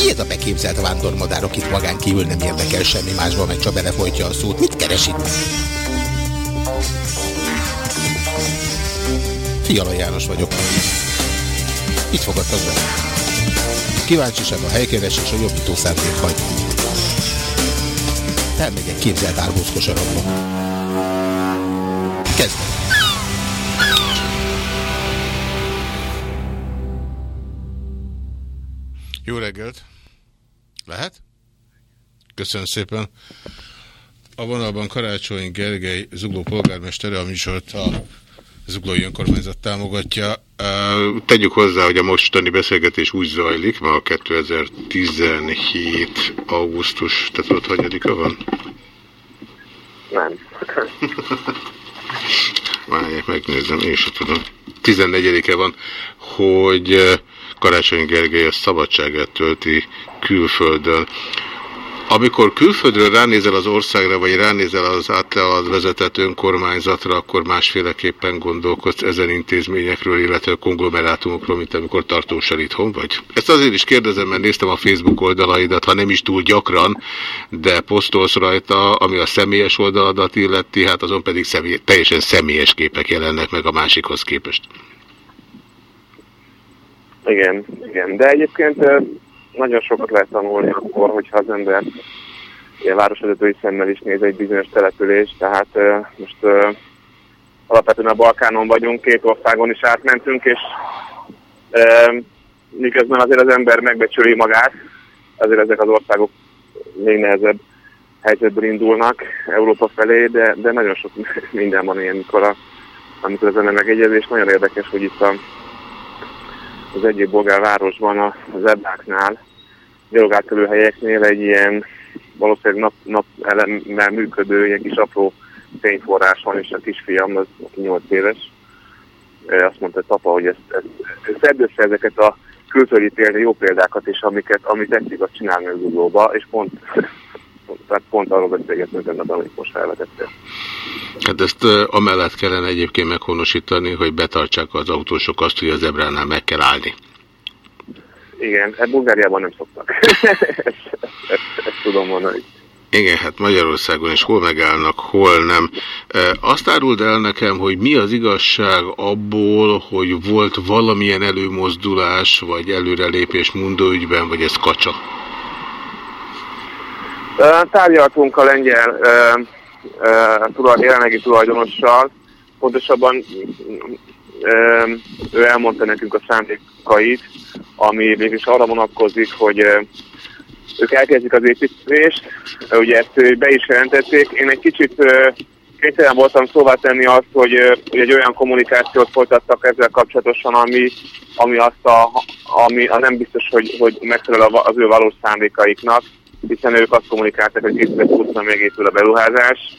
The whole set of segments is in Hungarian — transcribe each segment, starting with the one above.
Ki ez a beképzelt vándormadár, akit magán kívül nem érdekel semmi másban, meg csak belefolytja a szót? Mit keres itt? Fiala János vagyok. Itt fogadtak be. Kíváncsiság a helykeresés a jobbító szándék vagy. Elmegyek képzelt árhóz kosarakba. Jó reggelt! Lehet? Köszönöm szépen. A vonalban Karácsony Gergely Zugló polgármestere, a műsort a Zuglói Önkormányzat támogatja. Tegyük hozzá, hogy a mostani beszélgetés úgy zajlik, ma a 2017. augusztus, te tudod, hanyadika van? Nem. Várják, megnézem, én sem tudom. 14-e van, hogy Karácsony Gergely a szabadságát tölti külföldön. Amikor külföldről ránézel az országra, vagy ránézel az általad vezetett önkormányzatra, akkor másféleképpen gondolkodsz ezen intézményekről, illetve konglomerátumokról, mint amikor tartósan itthon vagy? Ezt azért is kérdezem, mert néztem a Facebook oldalaidat, ha nem is túl gyakran, de posztolsz rajta, ami a személyes oldaladat illeti, hát azon pedig személy, teljesen személyes képek jelennek meg a másikhoz képest. Igen, igen. De egyébként nagyon sokat lehet tanulni akkor, hogyha az ember ilyen városvezetői szemmel is néz egy bizonyos település, tehát most alapvetően a Balkánon vagyunk, két országon is átmentünk, és miközben azért az ember megbecsüli magát, azért ezek az országok még nehezebb helyzetből indulnak Európa felé, de, de nagyon sok minden van ilyen, amikor, a, amikor az ember megegyez, és nagyon érdekes, hogy itt a, az egyik bolgárvárosban, az Ebáknál, helyeknél egy ilyen valószínűleg nap, nap elemmel működő ilyen kis apró fényforrás van, és a kisfiam, az aki 8 éves, azt mondta Tapa, hogy ezt, ezt, szedd össze ezeket a külföldi példa, jó példákat is, amiket, amit tetszik azt csinálni az uglóba, és pont, tehát pont arról beszélgetünk ennek, amit most felvetettél. Hát ezt amellett kellene egyébként meghonosítani, hogy betartsák az autósok azt, hogy az ebránál meg kell állni. Igen, hát Bulgáriában nem szoktak. ezt, ezt, ezt tudom mondani. Igen, hát Magyarországon is hol megállnak, hol nem. Azt áruld el nekem, hogy mi az igazság abból, hogy volt valamilyen előmozdulás, vagy előrelépés mundóügyben, vagy ez kacsa? Tárgyaltunk a lengyel jelenlegi tulajdonossal, pontosabban ő elmondta nekünk a szándékait, ami mégis arra vonatkozik, hogy ők elkezdik az építést, ugye ezt be is jelentették. Én egy kicsit kénytelen voltam szóvá tenni azt, hogy, hogy egy olyan kommunikációt folytattak ezzel kapcsolatosan, ami, ami, azt a, ami a nem biztos, hogy, hogy megfelel az ő valós szándékaiknak, hiszen ők azt kommunikáltak, hogy 2020 megépül a beruházás,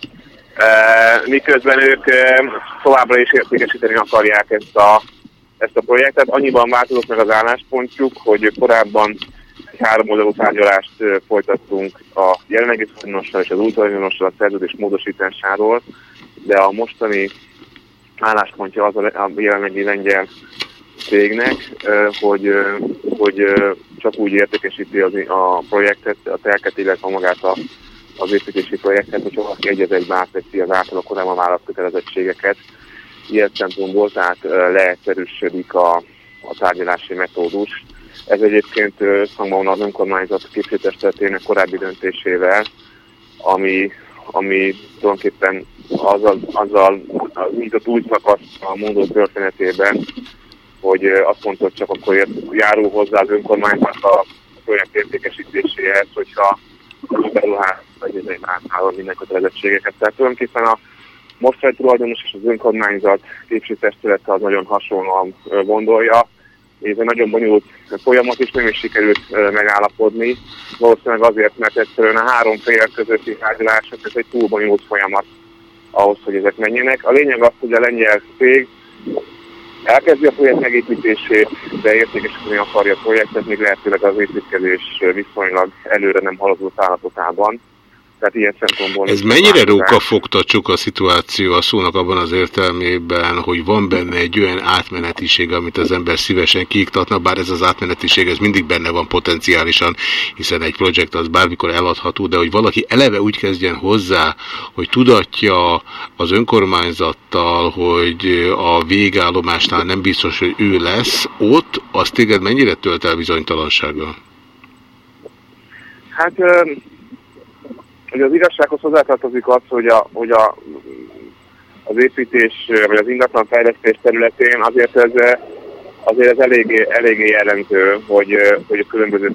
miközben ők továbbra is értékesíteni akarják ezt a, ezt a projektet. Annyiban változott meg az álláspontjuk, hogy korábban három oldalú tárgyalást folytattunk a jelenlegi tulajdonossal és az új tulajdonossal a szerződés módosításáról, de a mostani álláspontja az a jelenlegi lengyel cégnek, hogy, hogy csak úgy értékesíti az, a projektet, a telket, illetve magát a az építési projektet, hogyha valaki egy az egybe átveszi az általában korábban vállalt kötelezettségeket. Ilyen szempontból tehát leegyszerűsödik a, a tárgyalási metódus. Ez egyébként szangban az önkormányzat képviselőtestetének korábbi döntésével, ami, ami tulajdonképpen azzal, azzal mint a túl szakasz a mondó történetében, hogy azt mondta, hogy csak akkor járul hozzá az önkormányzat a projekt értékesítéséhez, hogyha beruház, vagy egy általában minden kötelezettségeket. Tehát tulajdonképpen a mostani tulajdonos és az önkormányzat képviselőtestülete az nagyon hasonlóan gondolja. Ez egy nagyon bonyolult folyamat, és nem is sikerült megállapodni. Valószínűleg azért, mert egyszerűen a három fél közötti tárgyalások, ez egy túl bonyolult folyamat ahhoz, hogy ezek menjenek. A lényeg az, hogy a lengyel cég elkezdi a projekt megépítését, de értékesíteni akarja a projektet, még lehetőleg az építkezés viszonylag előre nem haladott állapotában. Tehát ilyen szempontból... Ez mennyire rókafogtacsuk a szituáció a szónak abban az értelmében, hogy van benne egy olyan átmenetiség, amit az ember szívesen kiiktatna, bár ez az átmenetiség ez mindig benne van potenciálisan, hiszen egy projekt az bármikor eladható, de hogy valaki eleve úgy kezdjen hozzá, hogy tudatja az önkormányzattal, hogy a végállomásnál nem biztos, hogy ő lesz, ott az téged mennyire tölt el bizonytalansággal? Hát Ugye az igazsághoz hozzátartozik az, hogy, a, hogy a, az építés, vagy az ingatlan fejlesztés területén azért ez, azért ez eléggé, eléggé jelentő, hogy, hogy a különböző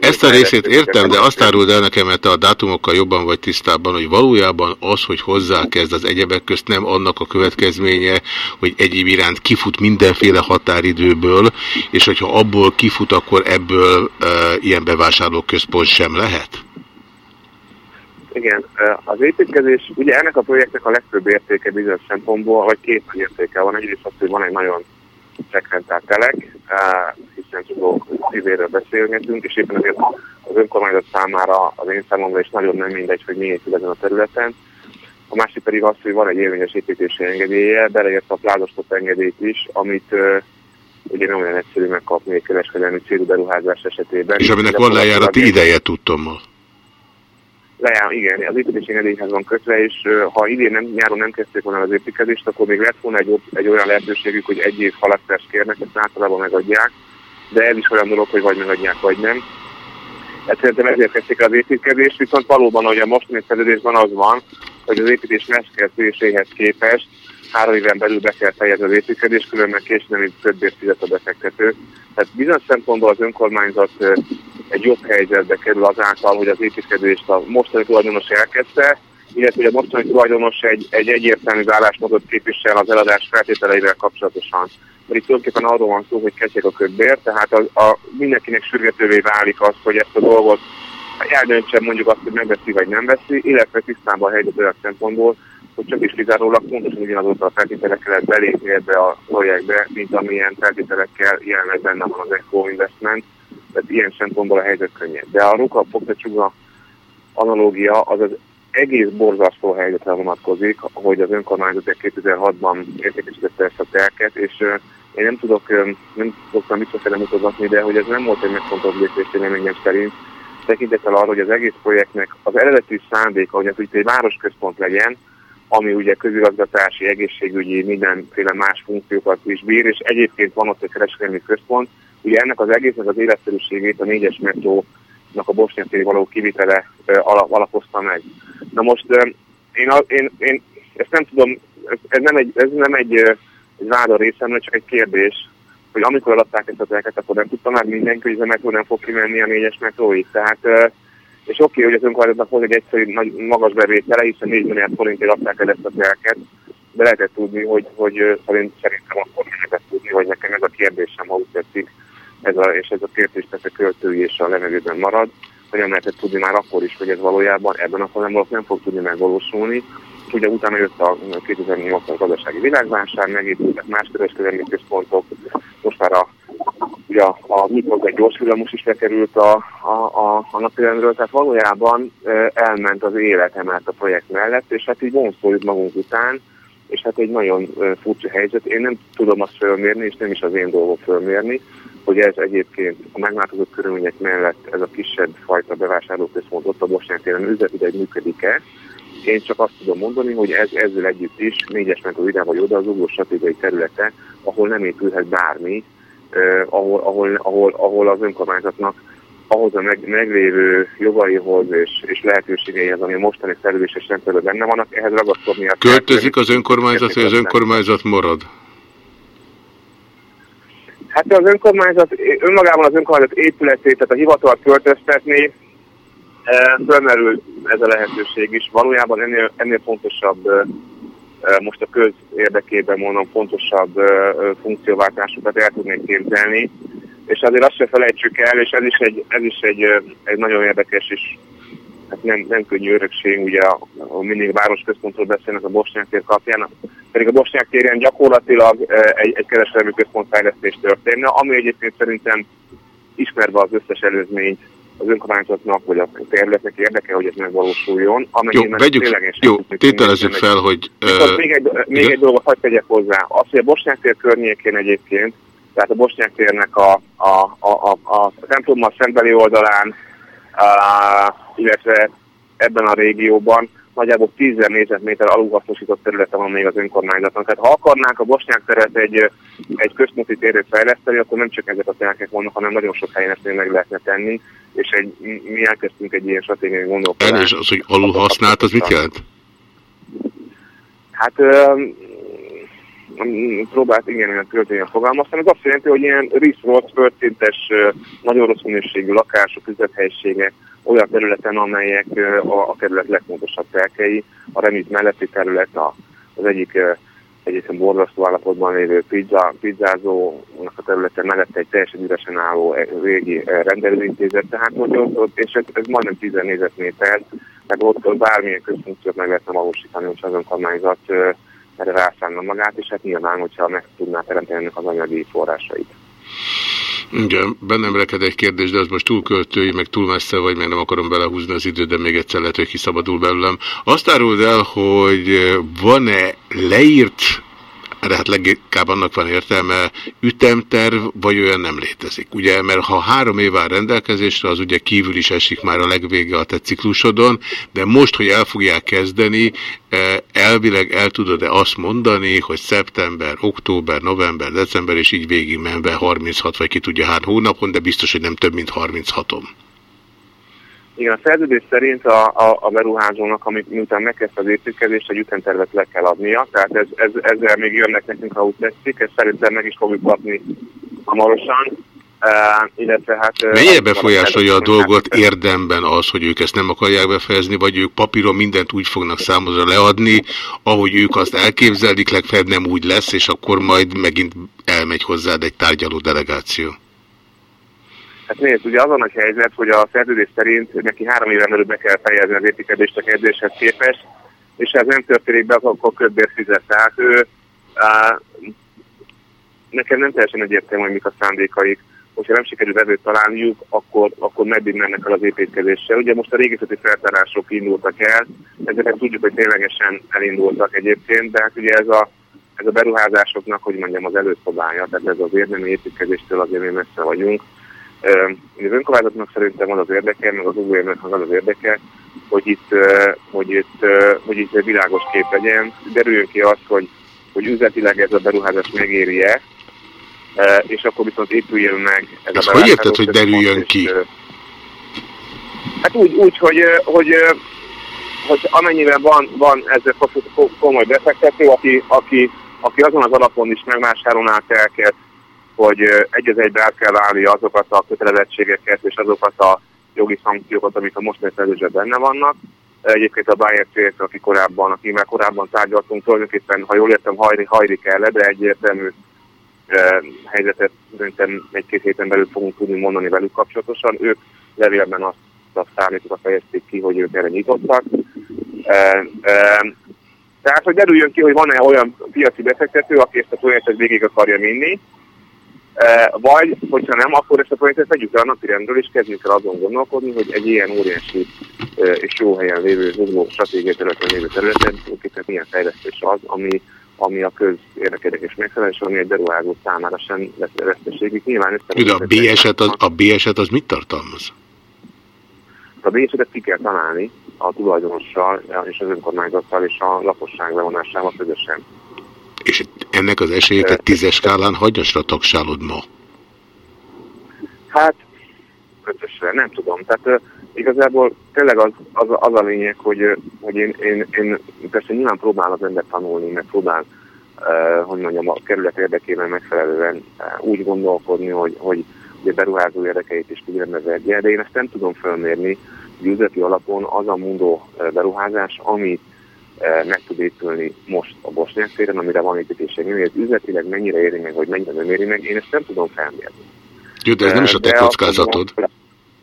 ezt a részét értem, de azt áruld el nekem, mert te a dátumokkal jobban vagy tisztában, hogy valójában az, hogy hozzákezd az egyebek közt nem annak a következménye, hogy egyéb iránt kifut mindenféle határidőből, és hogyha abból kifut, akkor ebből e, ilyen bevásárlóközpont sem lehet? Igen, az építkezés, ugye ennek a projektnek a legfőbb értéke bizonyos szempontból, vagy két nagy értéke van. Egyrészt az, hogy van egy nagyon frekventált telek, hiszen tudok szívéről beszélgetünk, és éppen azért az önkormányzat számára az én számomra is nagyon nem mindegy, hogy miért ezen a területen. A másik pedig az, hogy van egy érvényes építési engedélye, beleértve a plázastop engedélyt is, amit ugye nem olyan egyszerű megkapni egy kereskedelmi célú beruházás esetében. És aminek van lejárati ideje, tudtommal lejár, igen, az építési engedélyhez van kötve, és ha idén nem, nyáron nem kezdték volna az építkezést, akkor még lett volna egy, egy olyan lehetőségük, hogy egy év halasztást kérnek, ezt általában megadják, de ez is olyan dolog, hogy vagy megadják, vagy nem. Hát szerintem ezért kezdték az építkezést, viszont valóban, hogy a mostani szerződésben az van, hogy az építés megkezdéséhez képest három éven belül be kell fejezni az építkezést, különben később nem többért fizet a befektető. Tehát bizonyos szempontból az önkormányzat egy jobb helyzetbe kerül azáltal, hogy az építkezést a mostani tulajdonos elkezdte, illetve hogy a mostani tulajdonos egy, egy egyértelmű vállásmódot képvisel az eladás feltételeivel kapcsolatosan. Mert itt tulajdonképpen arról van szó, hogy kezdjék a ködbér, tehát a, a, mindenkinek sürgetővé válik az, hogy ezt a dolgot eldöntse mondjuk azt, hogy megveszi vagy nem veszi, illetve tisztában a helyzet olyan szempontból, hogy csak is kizárólag pontosan ugyanazokra a feltételekkel lehet belépni ebbe a projektbe, mint amilyen feltételekkel jelenleg benne van az Eco Investment, tehát ilyen szempontból a helyzet könnyebb. De a Ruka Fogtacsuga analógia az az egész borzasztó helyzetre vonatkozik, hogy az önkormányzat 2006-ban értékesítette ezt a telket, és én nem tudok, um, nem tudok visszafele mutogatni, de hogy ez nem volt egy megfontolt lépés véleményem szerint, tekintettel arra, hogy az egész projektnek az eredeti szándéka, hogy ez egy városközpont legyen, ami ugye közigazgatási, egészségügyi, mindenféle más funkciókat is bír, és egyébként van ott egy kereskedelmi központ. Ugye ennek az egésznek az életszerűségét a négyes metrónak a Bosnyák való kivitele alapozta meg. Na most én, én, én ezt nem tudom, ez nem egy, ez nem egy, egy vád a részemről, csak egy kérdés, hogy amikor adták ezt a telket, akkor nem tudta már mindenki, hogy ez a metró nem fog kimenni a négyes metróig. Tehát és oké, hogy az önkormányzatnak volt egy egyszerű nagy, magas bevétele, hiszen 4 milliárd forintért adták el ezt a telket, de lehetett tudni, hogy, hogy szerint, szerintem akkor lehetett tudni, hogy nekem ez a kérdésem, ha úgy tetszik, ez a, és ez a kérdés persze költői és a levegőben marad, hogy nem lehetett tudni már akkor is, hogy ez valójában ebben a folyamatban nem fog tudni megvalósulni. Ugye utána jött a 2008-as gazdasági világválság, megépültek más kereskedelmi központok, most már a ugye a, a mikor egy gyors villamos is lekerült a, a, a, a napirendről, tehát valójában elment az élet emelt a projekt mellett, és hát így vonszoljuk magunk után, és hát egy nagyon furcsa helyzet. Én nem tudom azt fölmérni, és nem is az én dolgom fölmérni, hogy ez egyébként a megváltozott körülmények mellett ez a kisebb fajta bevásárlóközpont ott a Bosnyák téren üzletileg működik-e. Én csak azt tudom mondani, hogy ez, ezzel együtt is négyes a ide vagy oda az ugró stratégiai területe, ahol nem épülhet bármi, eh, ahol, ahol, ahol, ahol az önkormányzatnak ahhoz a meg, meglévő jogaihoz és, és lehetőségeihez, ami a mostani szerződéses rendszerben benne vannak, ehhez ragaszkodni. Költözik az önkormányzat, vagy az önkormányzat marad? Hát az önkormányzat, önmagában az önkormányzat épületét, tehát a hivatalt költöztetni, fölmerül ez a lehetőség is. Valójában ennél, ennél fontosabb eh, most a köz érdekében mondom fontosabb funkcióváltásokat el tudnék képzelni, és azért azt se felejtsük el, és ez is egy, ez is egy, egy nagyon érdekes és hát nem, nem könnyű örökség, ugye a, a mindig városközpontról beszélnek a Bosnyák tér kapján, pedig a Bosnyák téren gyakorlatilag egy, egy kereskedelmi központfejlesztés történne, ami egyébként szerintem ismerve az összes előzményt az önkormányzatnak vagy a területnek érdeke, hogy ez megvalósuljon. Jó, vegyük, jó tételezzük fel, hogy... Uh, még egy, még egy dolgot hagyd tegyek hozzá. Az, hogy a Bosnyák tér környékén egyébként, tehát a Bosnyák térnek a, a, a, a, a templommal szembeli oldalán, a, illetve ebben a régióban nagyjából 10 négyzetméter alulhasznosított területe van még az önkormányzatnak. Tehát ha akarnánk a Bosnyák teret egy, egy központi térét fejleszteni, akkor nem csak ezek a telkek vannak, hanem nagyon sok helyen ezt még meg lehetne tenni, és egy, mi elkezdtünk egy ilyen stratégiai gondolkodást. És az, hogy alulhasznált, az mit jelent? Hát próbált igen, ilyen költően fogalmazni. Ez azt jelenti, hogy ilyen riszrolt, földszintes, nagyon rossz minőségű lakások, üzlethelyiségek, olyan területen, amelyek a, a kerület legfontosabb telkei. A remit melletti terület a, az egyik egyébként borzasztó állapotban lévő pizza, pizzázónak a területen mellett egy teljesen üresen álló régi rendelőintézet, tehát hogy ott, ott és ez, ez majdnem 10 négyzetméter, tehát ott, bármilyen közfunkciót meg lehetne valósítani, hogy az önkormányzat erre rászánna magát, és hát nyilván, hogyha meg tudná teremteni ennek az anyagi forrásait. Igen, bennem reked egy kérdés, de az most túl költői, meg túl messze vagy, mert nem akarom belehúzni az időt, de még egyszer lehet, hogy kiszabadul belőlem. Azt áruld el, hogy van-e leírt de hát leginkább annak van értelme, ütemterv, vagy olyan nem létezik. Ugye, mert ha három év áll rendelkezésre, az ugye kívül is esik már a legvége a te ciklusodon, de most, hogy el fogják kezdeni, eh, elvileg el tudod-e azt mondani, hogy szeptember, október, november, december, és így végig menve 36, vagy ki tudja három hónapon, de biztos, hogy nem több, mint 36-on. Igen, a szerződés szerint a, a, a beruházónak, amit miután megkezdte az építkezést, egy ütemtervet le kell adnia, tehát ez, ez, ezzel még jönnek nekünk, ha úgy tetszik, ezt szerintem meg is fogjuk kapni hamarosan. Uh, illetve hát... Mennyire befolyásolja a dolgot érdemben az, hogy ők ezt nem akarják befejezni, vagy ők papíron mindent úgy fognak számozra leadni, ahogy ők azt elképzelik, legfeljebb nem úgy lesz, és akkor majd megint elmegy hozzád egy tárgyaló delegáció. Hát nézd, ugye az a nagy helyzet, hogy a szerződés szerint neki három éven belül be kell fejezni az értékelést a kérdéshez képest, és ez nem történik be, akkor köbbér fizet. Tehát ő, á, nekem nem teljesen egyértelmű, hogy mik a szándékaik. Hogyha nem sikerül vevőt találniuk, akkor, akkor meddig mennek el az építkezéssel. Ugye most a régészeti feltárások indultak el, ezeket tudjuk, hogy ténylegesen elindultak egyébként, de hát ugye ez a, ez a beruházásoknak, hogy mondjam, az előszobája, tehát ez az érdemi építkezéstől azért mi messze vagyunk az önkormányzatnak szerintem az az érdeke, meg az UVM-nek az az érdeke, hogy itt, hogy itt, hogy itt egy világos kép legyen. Derüljön ki az, hogy, hogy üzletileg ez a beruházás megéri-e, és akkor viszont épüljön meg ez Ezt a hogy érted, hogy derüljön ki? Hát úgy, úgy hogy, hogy, hogy amennyiben van, van ez komoly befektető, aki, aki, aki azon az alapon is megvásárolná telket, hogy egy az egybe át kell állni azokat a kötelezettségeket és azokat a jogi szankciókat, amik a mostani szerződésben benne vannak. Egyébként a Bayer célt, aki korábban, akivel korábban tárgyaltunk, tulajdonképpen, ha jól értem, hajlik el le, de egyértelmű helyzetet szerintem egy-két héten belül fogunk tudni mondani velük kapcsolatosan. Ők levélben azt a számítókat fejezték ki, hogy ők erre nyitottak. E, e, tehát, hogy derüljön ki, hogy van-e olyan piaci befektető, aki ezt a folyamatot végig akarja vinni, vagy, hogyha nem, akkor ezt a projektet vegyük el a napi rendről, és kezdjük el azon gondolkodni, hogy egy ilyen óriási és jó helyen lévő zugló stratégiai területen lévő területen tulajdonképpen milyen fejlesztés az, ami, ami a köz érdekedek és megfelel, és ami egy beruházó számára sem lesz veszteségük. Nyilván össze... a B eset az, a B eset az mit tartalmaz? A B esetet ki kell találni a tulajdonossal és az önkormányzattal és a lakosság bevonásával közösen. És ennek az esélyét egy tízes skálán hagyasra tagsálod ma? Hát, ötösre, nem tudom. Tehát igazából tényleg az, az, az a lényeg, hogy, hogy én, én, én persze nyilván próbál az ember tanulni, meg próbál, uh, hogy mondjam, a kerület érdekében megfelelően uh, úgy gondolkodni, hogy, hogy a beruházó érdekeit is figyelembe vegye, de én ezt nem tudom felmérni, hogy üzleti alapon az a mundó beruházás, amit meg tud épülni most a Bosnyák téren, amire van építése. Hogy ez üzletileg mennyire éri meg, vagy mennyire nem éri meg, én ezt nem tudom felmérni. Jó, de ez nem is a te kockázatod.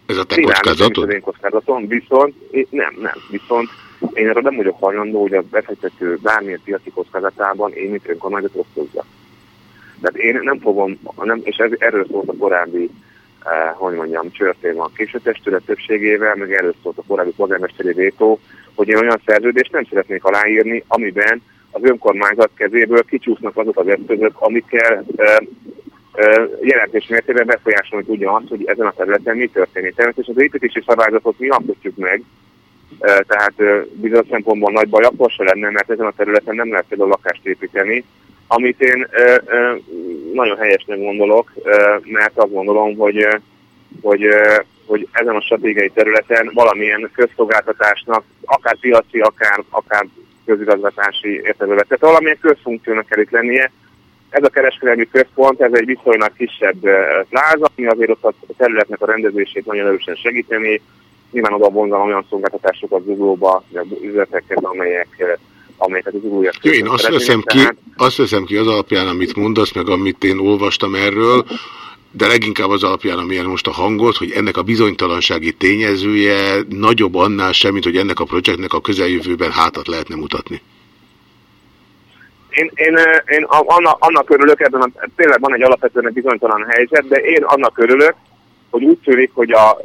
Ez a te kockázatod? Ez a én kockázatom, viszont nem, nem, viszont én arra nem vagyok hajlandó, hogy a befektető bármilyen piaci kockázatában én, mint önkormányzat osztozzak. Tehát én nem fogom, nem, és ez, erről szólt a korábbi eh, hogy mondjam, csörtén a képviselőtestület többségével, meg előtt szólt a korábbi polgármesteri vétó, hogy én olyan szerződést nem szeretnék aláírni, amiben az önkormányzat kezéből kicsúsznak azok az eszközök, amikkel e, e, jelentős mértében befolyásolni tudja azt, hogy ezen a területen mi történik. Természetesen az építési szabályzatot mi alkotjuk meg, e, tehát e, bizonyos szempontból nagy baj akkor se lenne, mert ezen a területen nem lehet például lakást építeni, amit én e, e, nagyon helyesnek gondolok, e, mert azt gondolom, hogy, hogy, hogy ezen a stratégiai területen valamilyen közszolgáltatásnak, akár piaci, akár, akár közigazgatási értelmében. Tehát valamilyen közfunkciónak kell itt lennie. Ez a kereskedelmi központ, ez egy viszonylag kisebb pláza, ami azért ott a területnek a rendezését nagyon erősen segíteni. Nyilván oda vonzan olyan szolgáltatásokat zuglóba, üzleteket, amelyek amelyeket az újak. Jó, én azt veszem, ki, azt veszem ki az alapján, amit mondasz, meg amit én olvastam erről, de leginkább az alapján, amilyen most a hangot, hogy ennek a bizonytalansági tényezője nagyobb annál sem, mint hogy ennek a projektnek a közeljövőben hátat lehetne mutatni. Én, én, én annak, annak örülök, ebben a, tényleg van egy alapvetően bizonytalan helyzet, de én annak örülök, hogy úgy tűnik, hogy a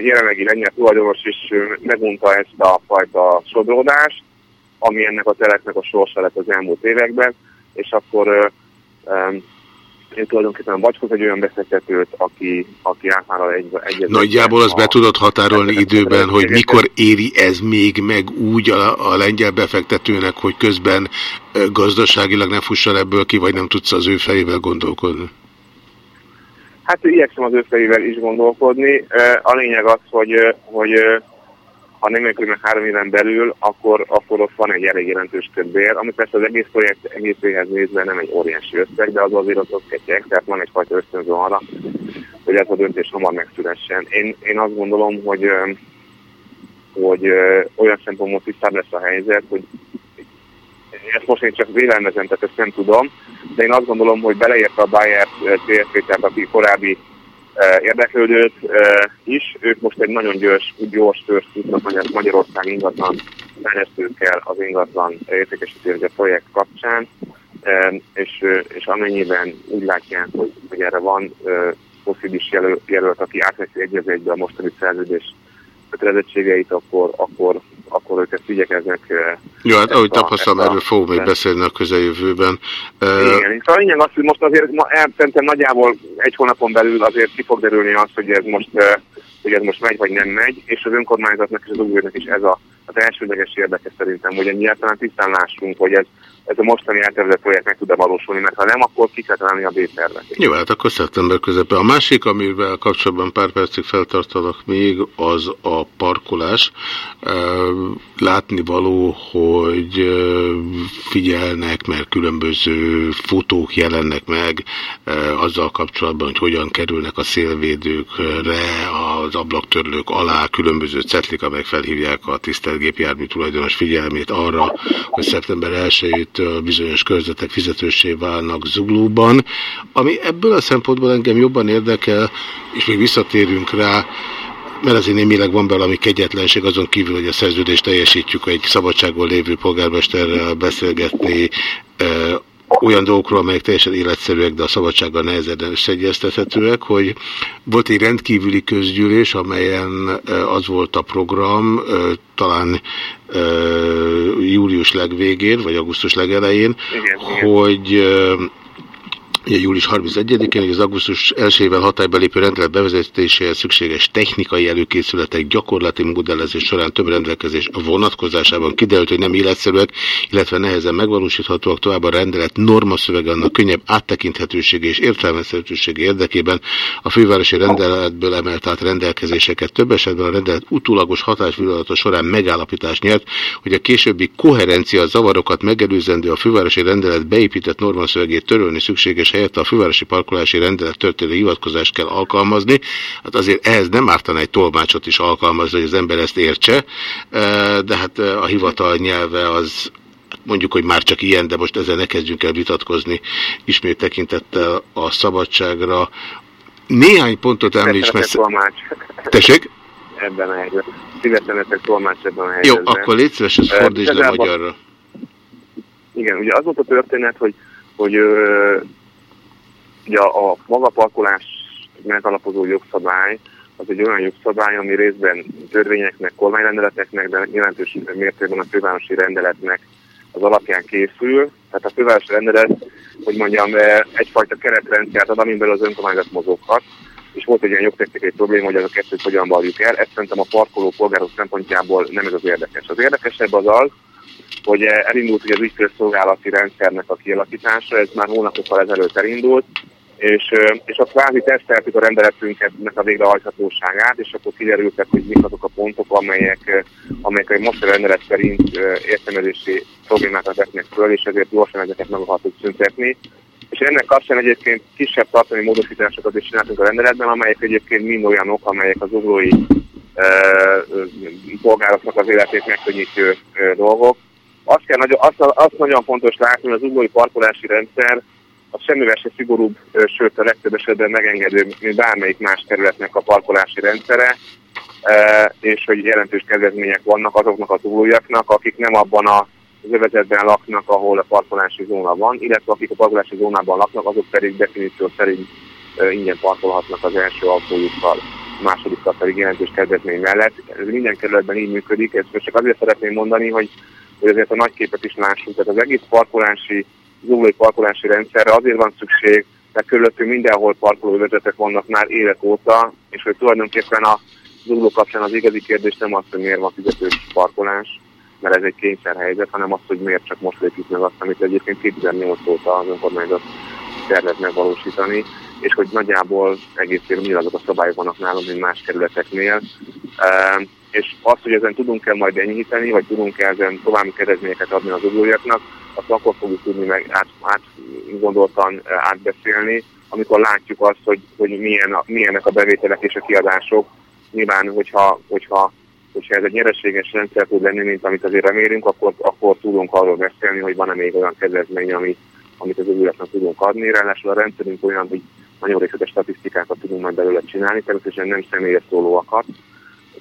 jelenlegi lengyel tulajdonos is megunta ezt a fajta sodródást, ami ennek a teleknek a sorsa lett az elmúlt években, és akkor um, én tulajdonképpen vagy hoz egy olyan befektetőt, aki, aki átvállal egy, egy Nagyjából azt be tudod határolni időben, hogy mikor éri ez még meg úgy a, a lengyel befektetőnek, hogy közben gazdaságilag ne fusson ebből ki, vagy nem tudsz az ő fejével gondolkodni? Hát igyekszem az ő fejével is gondolkodni. A lényeg az, hogy, hogy ha nem meg három éven belül, akkor, akkor ott van egy elég jelentős többér, ami persze az egész projekt egészéhez nézve nem egy óriási összeg, de az azért ott ott ketyeg, tehát van egyfajta ösztönző arra, hogy ez a döntés hamar megszülessen. Én, én azt gondolom, hogy, hogy olyan szempontból tisztább lesz a helyzet, hogy ezt most én csak vélelmezem, tehát ezt nem tudom, de én azt gondolom, hogy beleérte a Bayer TSP, tehát aki korábbi érdeklődőt is. Ők most egy nagyon gyors, gyors tört tudnak Magyarország ingatlan fejlesztőkkel az ingatlan értékesítési projekt kapcsán, és, és amennyiben úgy látják, hogy, hogy erre van possibilis jelölt, aki átveszi egy a mostani szerződés kötelezettségeit, akkor, akkor, akkor ők ezt igyekeznek. Jó, hát ahogy tapasztalom, erről fogunk még beszélni a közeljövőben. Igen, szóval a lényeg az, hogy most azért ma, szerintem nagyjából egy hónapon belül azért ki fog derülni az, hogy ez most hogy ez most megy vagy nem megy, és az önkormányzatnak és az újőnek is ez a, az elsődleges érdeke szerintem, hogy egyáltalán tisztán lássunk, hogy ez, ez a mostani eltervezett projekt meg tud-e valósulni, mert ha nem, akkor ki kell találni a B-tervet. Jó, hát akkor szeptember közepén. A másik, amivel kapcsolatban pár percig feltartalak még, az a parkolás. Látni való, hogy figyelnek, mert különböző fotók jelennek meg azzal kapcsolatban, hogy hogyan kerülnek a szélvédőkre, az ablaktörlők alá különböző cetlik, amelyek felhívják a tisztelt gépjármű tulajdonos figyelmét arra, hogy szeptember 1 itt bizonyos körzetek fizetősé válnak zuglóban, ami ebből a szempontból engem jobban érdekel, és még visszatérünk rá, mert azért némileg van valami kegyetlenség azon kívül, hogy a szerződést teljesítjük, egy szabadságon lévő polgármesterrel beszélgetni, olyan dolgokról, amelyek teljesen életszerűek, de a szabadsággal nehezen összeegyeztethetőek, hogy volt egy rendkívüli közgyűlés, amelyen az volt a program, talán július legvégén, vagy augusztus legelején, igen, hogy igen július 31-én, az augusztus 1-ével hatályba lépő rendelet bevezetéséhez szükséges technikai előkészületek gyakorlati modellezés során több rendelkezés vonatkozásában kiderült, hogy nem életszerűek, illetve nehezen megvalósíthatóak, tovább a rendelet norma szövege annak könnyebb áttekinthetősége és értelmezhetősége érdekében a fővárosi rendeletből emelt át rendelkezéseket. Több esetben a rendelet utólagos hatásvizsgálata során megállapítás nyert, hogy a későbbi koherencia zavarokat megelőzendő a fővárosi rendelet beépített normaszövegét törölni szükséges helyett a fővárosi parkolási rendelet történő hivatkozást kell alkalmazni. Hát azért ehhez nem ártana egy tolmácsot is alkalmazni, hogy az ember ezt értse, de hát a hivatal nyelve az mondjuk, hogy már csak ilyen, de most ezzel ne kezdjünk el vitatkozni ismét tekintettel a szabadságra. Néhány pontot említs, mert... Tessék? Ebben a helyzetben. Szívesen leszek tolmács ebben a helyzetben. Jó, akkor légy szíves, ezt fordítsd le magyarra. Igen, ugye az volt a történet, hogy, hogy ugye a, a maga parkolás megalapozó jogszabály az egy olyan jogszabály, ami részben törvényeknek, kormányrendeleteknek, de jelentős mértékben a fővárosi rendeletnek az alapján készül. Tehát a fővárosi rendelet, hogy mondjam, egyfajta keretrendszert ad, amiben az önkormányzat mozoghat, és volt egy ilyen jogtechnikai probléma, hogy az a kettőt hogyan valjuk el. Ezt szerintem a parkoló polgárok szempontjából nem ez az érdekes. Az érdekesebb az az, hogy elindult ugye az ügyfélszolgálati rendszernek a kialakítása, ez már hónapokkal ezelőtt elindult, és, és a kvázi teszteltük a rendeletünknek a végrehajthatóságát, és akkor kiderültek, hogy mik azok a pontok, amelyek, amelyek a most a rendelet szerint értelmezési problémákat vetnek föl, és ezért gyorsan ezeket meg akartuk szüntetni. És ennek kapcsán egyébként kisebb tartalmi módosításokat is csináltunk a rendeletben, amelyek egyébként mind olyanok, amelyek az uglói e, polgároknak az életét megkönnyítő e, dolgok. Azt, kell, azt, azt nagyon fontos látni, hogy az uglói parkolási rendszer az semmivel se szigorúbb, sőt a legtöbb esetben megengedő, mint bármelyik más területnek a parkolási rendszere, és hogy jelentős kedvezmények vannak azoknak a túlójaknak, akik nem abban a az övezetben laknak, ahol a parkolási zóna van, illetve akik a parkolási zónában laknak, azok pedig definíció szerint ingyen parkolhatnak az első autójukkal, a pedig jelentős kedvezmény mellett. Ez minden kerületben így működik, ezt csak azért szeretném mondani, hogy, hogy azért a nagy képet is lássuk. Tehát az egész parkolási zúlói parkolási rendszerre azért van szükség, mert körülöttünk mindenhol parkolóvezetek vannak már évek óta, és hogy tulajdonképpen a zúló kapcsán az igazi kérdés nem az, hogy miért van fizetős parkolás, mert ez egy kényszerhelyzet, hanem az, hogy miért csak most lépjük meg azt, amit egyébként 2008 óta az önkormányzat tervez megvalósítani, és hogy nagyjából egész mi azok a szabályok vannak nálunk, mint más kerületeknél. És azt, hogy ezen tudunk-e majd enyhíteni, vagy tudunk-e ezen további kedvezményeket adni az udójaknak, azt akkor fogjuk tudni meg át, átgondoltan eh, átbeszélni, amikor látjuk azt, hogy, hogy milyen a, milyenek a bevételek és a kiadások. Nyilván, hogyha, hogyha, hogyha ez egy nyereséges rendszer tud lenni, mint amit azért remélünk, akkor, akkor tudunk arról beszélni, hogy van-e még olyan kedvezmény, ami, amit az ügyületnek tudunk adni. Ráadásul a rendszerünk olyan, hogy nagyon részletes statisztikákat tudunk majd belőle csinálni, természetesen nem személyes szólóakat,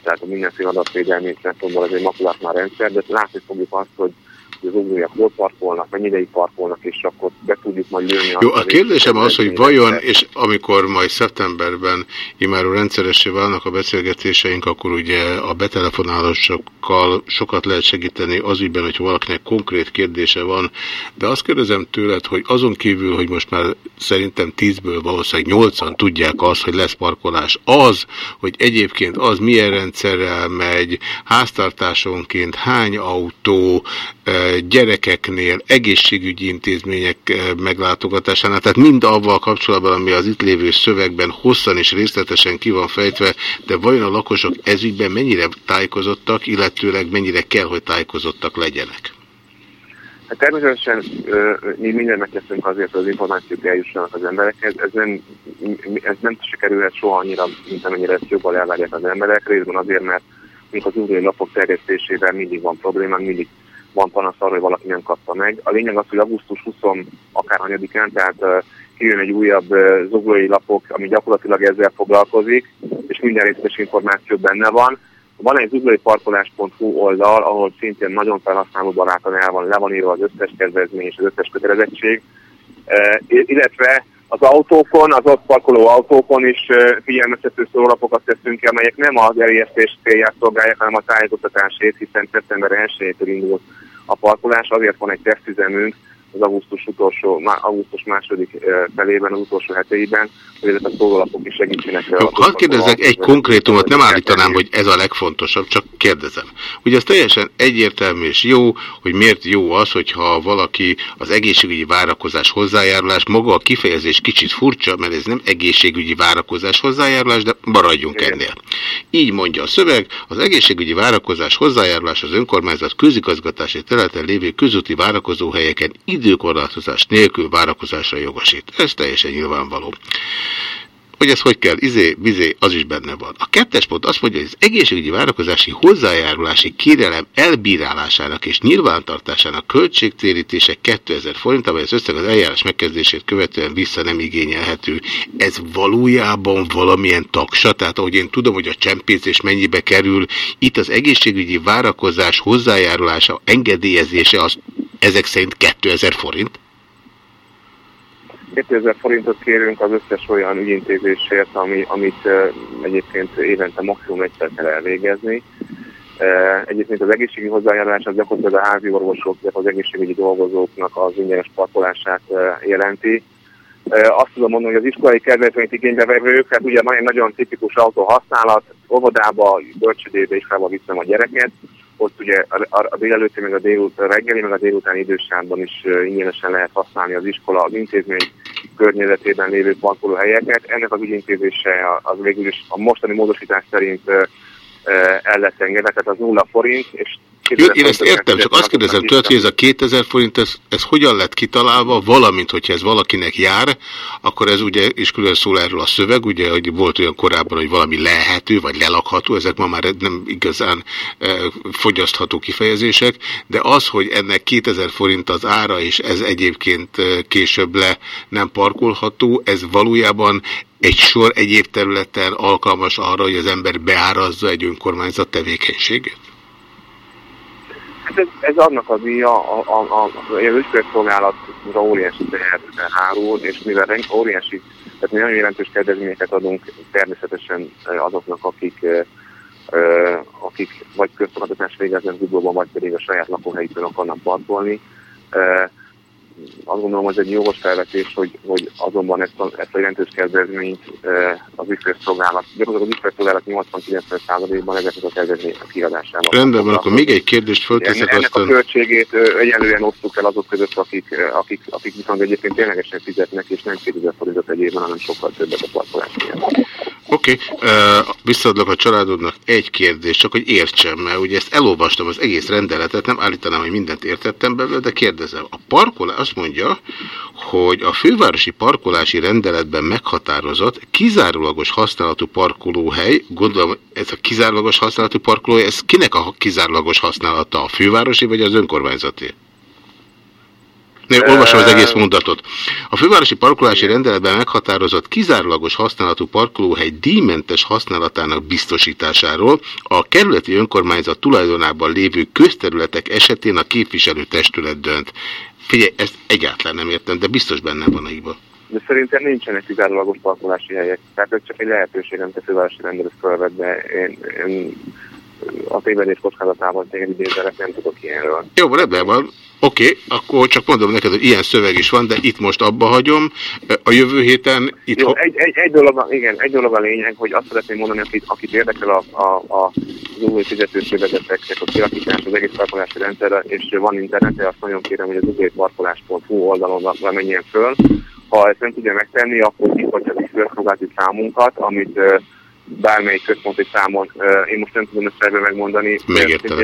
tehát a mindenféle adatvédelmi szempontból az egy makulátlan rendszer, de látni fogjuk azt, hogy hogy az ugrójak hol parkolnak, mennyi ideig parkolnak, és akkor be tudjuk majd lőni. Jó, a kérdésem az, hogy vajon, és amikor majd szeptemberben imáról rendszeressé válnak a beszélgetéseink, akkor ugye a betelefonálásokkal sokat lehet segíteni az ügyben, hogy valakinek konkrét kérdése van, de azt kérdezem tőled, hogy azon kívül, hogy most már szerintem tízből valószínűleg nyolcan tudják azt, hogy lesz parkolás, az, hogy egyébként az milyen rendszerrel megy, háztartásonként hány autó, gyerekeknél, egészségügyi intézmények meglátogatásánál, tehát mind avval kapcsolatban, ami az itt lévő szövegben hosszan és részletesen ki van fejtve, de vajon a lakosok ezügyben mennyire tájékozottak, illetőleg mennyire kell, hogy tájékozottak legyenek? Hát természetesen mi mindent megteszünk azért, hogy az információk eljussanak az emberekhez. Ez nem, ez nem sikerülhet soha annyira, mint amennyire ezt jobban elvárják az emberek, részben azért, mert mint az új lapok terjesztésével mindig van probléma, mindig van panasz arra, hogy valaki nem kapta meg. A lényeg az, hogy augusztus 20 akárhanyadikán, tehát kijön egy újabb zuglói lapok, ami gyakorlatilag ezzel foglalkozik, és minden részletes információ benne van. Van egy zuglóiparkolás.hu oldal, ahol szintén nagyon felhasználóbarátan el van, le van írva az összes kedvezmény és az összes kötelezettség, illetve az autókon, az ott parkoló autókon is figyelmeztető szólapokat teszünk ki, amelyek nem az elértés célját szolgálják, hanem a tájékoztatásét, hiszen szeptember 1-től indult a parkolás, azért van egy tesztüzemünk, az augusztus utolsó, augusztus második felében, az utolsó heteiben, hogy ezek a szólólapok is segítsenek. Hadd kérdezzek egy konkrétumot, nem állítanám, hogy ez a legfontosabb, csak kérdezem. Ugye ez teljesen egyértelmű és jó, hogy miért jó az, hogyha valaki az egészségügyi várakozás hozzájárulás, maga a kifejezés kicsit furcsa, mert ez nem egészségügyi várakozás hozzájárulás, de maradjunk Igen. ennél. Így mondja a szöveg, az egészségügyi várakozás hozzájárulás az önkormányzat közigazgatási területen lévő közúti várakozóhelyeken időkorlátozás nélkül várakozásra jogosít. Ez teljesen nyilvánvaló hogy ez hogy kell, izé, bizé, az is benne van. A kettes pont azt mondja, hogy az egészségügyi várakozási hozzájárulási kérelem elbírálásának és nyilvántartásának költségtérítése 2000 forint, amely az összeg az eljárás megkezdését követően vissza nem igényelhető. Ez valójában valamilyen tagsa, tehát ahogy én tudom, hogy a csempészés mennyibe kerül, itt az egészségügyi várakozás hozzájárulása, engedélyezése az ezek szerint 2000 forint? 2000 forintot kérünk az összes olyan ügyintézésért, ami, amit egyébként évente maximum egyszer kell elvégezni. Egyébként az egészségügyi hozzájárulás az gyakorlatilag a házi orvosok, az egészségügyi dolgozóknak az ingyenes parkolását jelenti. Azt tudom mondani, hogy az iskolai kedvezményt igénybe vevők, hát ugye nagyon, nagyon tipikus autó használat, óvodába, bölcsödébe is fel viszem a gyereket, ott ugye a, a délelőtti, meg a délut, a reggeli, meg a délutáni idősávban is ingyenesen lehet használni az iskola, az intézmény környezetében lévő parkolóhelyeket. Ennek az ügyintézése az végül is a mostani módosítás szerint el lesz engedve, tehát az nulla forint, és jó, én ezt értem, csak azt kérdezem tőled, hogy ez a 2000 forint, ez, ez hogyan lett kitalálva, valamint, hogyha ez valakinek jár, akkor ez ugye, és külön szól erről a szöveg, ugye, hogy volt olyan korábban, hogy valami lehető, vagy lelakható, ezek ma már nem igazán e, fogyasztható kifejezések, de az, hogy ennek 2000 forint az ára, és ez egyébként e, később le nem parkolható, ez valójában egy sor egyéb területen alkalmas arra, hogy az ember beárazza egy önkormányzat tevékenységét? Hát ez, ez annak az díja, a, a, a, ügyfélszolgálatra óriási teher hárul, és mivel óriási, tehát mi nagyon jelentős kedvezményeket adunk természetesen azoknak, akik akik vagy közszolgáltatást végeznek Google-ban, vagy pedig a saját lakóhelyükön akarnak parkolni azt gondolom, hogy egy jogos felvetés, hogy, hogy azonban ezt a, ezt a jelentős kedvezményt az ügyfélszolgálat, gyakorlatilag az ügyfélszolgálat 80-90%-ban ezeket a kedvezmények kiadásával. Rendben van, akkor még egy kérdést fölteszek. Ennek aztán... a költségét egyenlően osztuk el azok között, akik, akik, akik viszont egyébként ténylegesen fizetnek, és nem 2000 forintot egy évben, hanem sokkal többet a parkolás Oké, okay. uh, visszaadlak a családodnak egy kérdés, csak hogy értsem, mert ugye ezt elolvastam az egész rendeletet, nem állítanám, hogy mindent értettem belőle, de kérdezem. A parkolás azt mondja, hogy a fővárosi parkolási rendeletben meghatározott kizárólagos használatú parkolóhely, gondolom ez a kizárólagos használatú parkolóhely, ez kinek a kizárólagos használata? A fővárosi vagy az önkormányzati? Ne, olvasom az egész mondatot. A fővárosi parkolási rendeletben meghatározott kizárólagos használatú parkolóhely díjmentes használatának biztosításáról a kerületi önkormányzat tulajdonában lévő közterületek esetén a képviselő testület dönt. Figyelj, ezt egyáltalán nem értem, de biztos benne van a hiba. De szerintem nincsenek kizárólagos parkolási helyek. Tehát ez csak egy lehetőség, amit a fővárosi rendelet felvett, de én, én a tévedés kockázatával téged idézelek, nem tudok ilyenről. Jó, rendben van. Oké, okay, akkor csak mondom neked, hogy ilyen szöveg is van, de itt most abba hagyom. A jövő héten... Itt Jó, egy, egy, egy, dolog, igen, egy dolog a lényeg, hogy azt szeretném mondani, akit, akit érdekel a, a, a, az új fizetős jövezeteknek a kialakítás az egész parkolási rendszerre, és van internete, azt nagyon kérem, hogy az újparkolás.hu oldalon menjen föl. Ha ezt nem tudja megtenni, akkor kihagyja a főszolgálati számunkat, amit bármelyik központi számon, én most nem tudom ezt megmondani,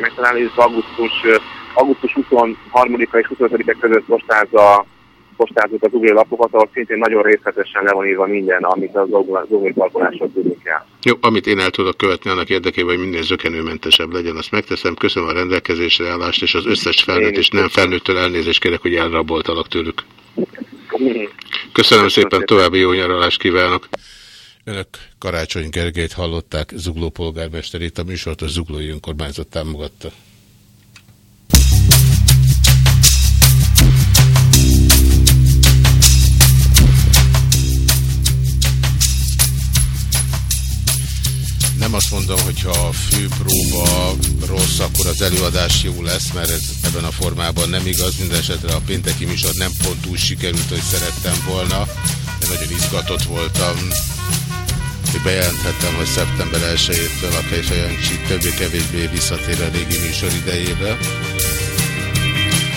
megtalálni, ez augusztus augusztus 23-a és 25-e között postázza postázott az ugri lapokat, ahol szintén nagyon részletesen le van írva minden, amit az ugri parkolásról tudni kell. Jó, amit én el tudok követni annak érdekében, hogy minél zökenőmentesebb legyen, azt megteszem. Köszönöm a rendelkezésre állást, és az összes felnőtt és nem felnőttől elnézést kérek, hogy elraboltalak tőlük. Köszönöm, Köszönöm szépen, további jó nyaralást kívánok. Önök Karácsony Gergelyt hallották, Zugló polgármesterét, a műsort a Zuglói Önkormányzat támogatta. Mondom, hogy ha a főpróba rossz, akkor az előadás jó lesz, mert ez ebben a formában nem igaz. Minden esetre a pénteki műsor nem pont úgy sikerült, hogy szerettem volna. De nagyon izgatott voltam. Hogy bejelenthettem, hogy szeptember 1-től a Kejfejancsi többé-kevésbé visszatér a régi műsor idejébe.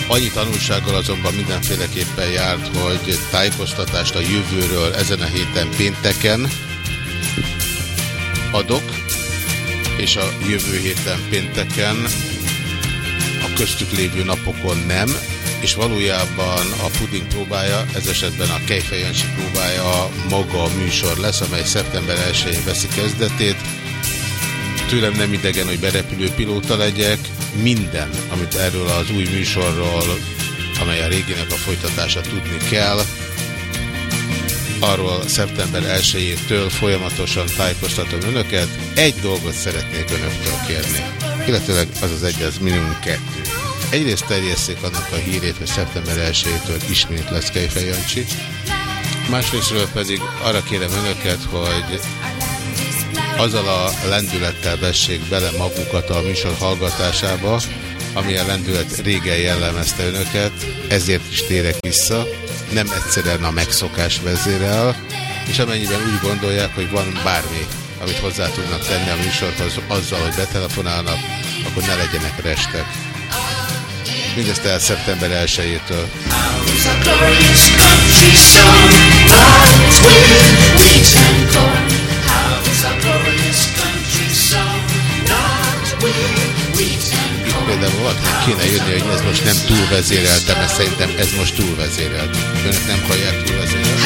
Annyi tanulsággal azonban mindenféleképpen járt, hogy tájékoztatást a jövőről ezen a héten pénteken adok, és a jövő héten pénteken a köztük lévő napokon nem, és valójában a puding próbája, ez esetben a Kejfejensi próbája maga a műsor lesz, amely szeptember 1-én veszi kezdetét. Tőlem nem idegen, hogy berepülő pilóta legyek. Minden, amit erről az új műsorról, amely a réginek a folytatása tudni kell, arról szeptember 1-től folyamatosan tájékoztatom önöket. Egy dolgot szeretnék önöktől kérni, illetőleg az az egy, az minimum kettő. Egyrészt terjesszék annak a hírét, hogy szeptember 1-től ismét lesz Kejfej Jancsi. Másrésztről pedig arra kérem önöket, hogy azzal a lendülettel vessék bele magukat a műsor hallgatásába, amilyen lendület régen jellemezte önöket, ezért is térek vissza, nem egyszerűen a megszokás vezérel, és amennyiben úgy gondolják, hogy van bármi, amit hozzá tudnak tenni a műsorhoz azzal, hogy betelefonálnak, akkor ne legyenek restek. Mindezt el szeptember 1-től. Itt például valakinek kéne jönni, hogy ez most nem túlvezérelt, de mert szerintem ez most túlvezérelt. Önök nem hallják túlvezérelt.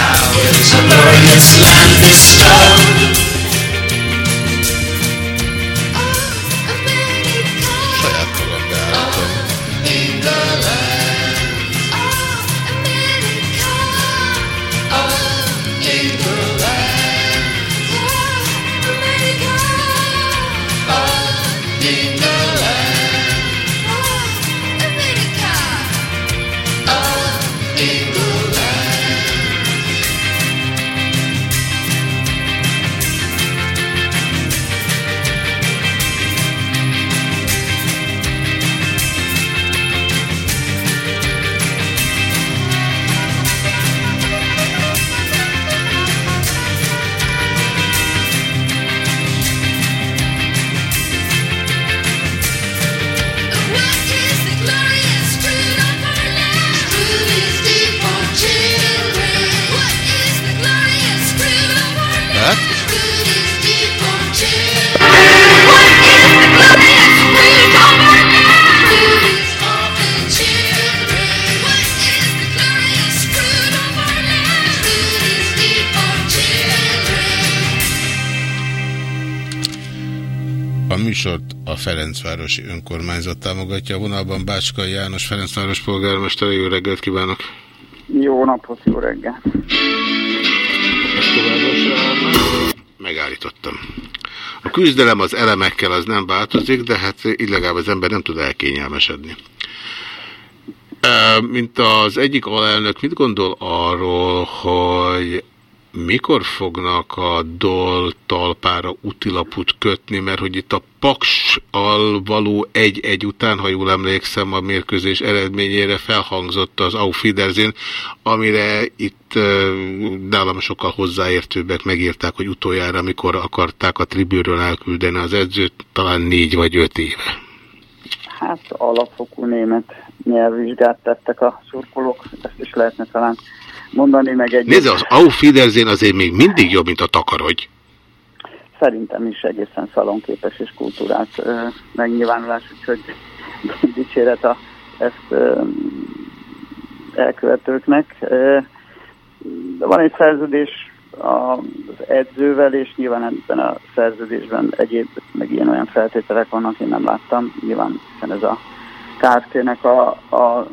Ferencvárosi Önkormányzat támogatja. A vonalban Bácskai János Ferencváros polgármester. Jó reggelt kívánok! Jó napot, jó reggelt! Megállítottam. A küzdelem az elemekkel az nem változik, de hát így legalább az ember nem tud elkényelmesedni. Mint az egyik alelnök, mit gondol arról, hogy mikor fognak a DOL talpára utilaput kötni, mert hogy itt a Paksal való egy-egy után, ha jól emlékszem, a mérkőzés eredményére felhangzott az Aufwiedersehen, amire itt nálam sokkal hozzáértőbbek megírták, hogy utoljára, amikor akarták a tribűről elküldeni az edzőt, talán négy vagy öt éve. Hát alapfokú német nyelvvizsgát tettek a szurkolók, ezt is lehetne talán mondani, meg egy... Nézd, az Auf Wiedersehen azért még mindig jobb, mint a takarodj. Szerintem is egészen szalonképes és kultúrát megnyilvánulás, úgyhogy dicséret a ezt elkövetőknek. De van egy szerződés az edzővel, és nyilván ebben a szerződésben egyéb, meg ilyen olyan feltételek vannak, én nem láttam. Nyilván hiszen ez a Kft-nek a, a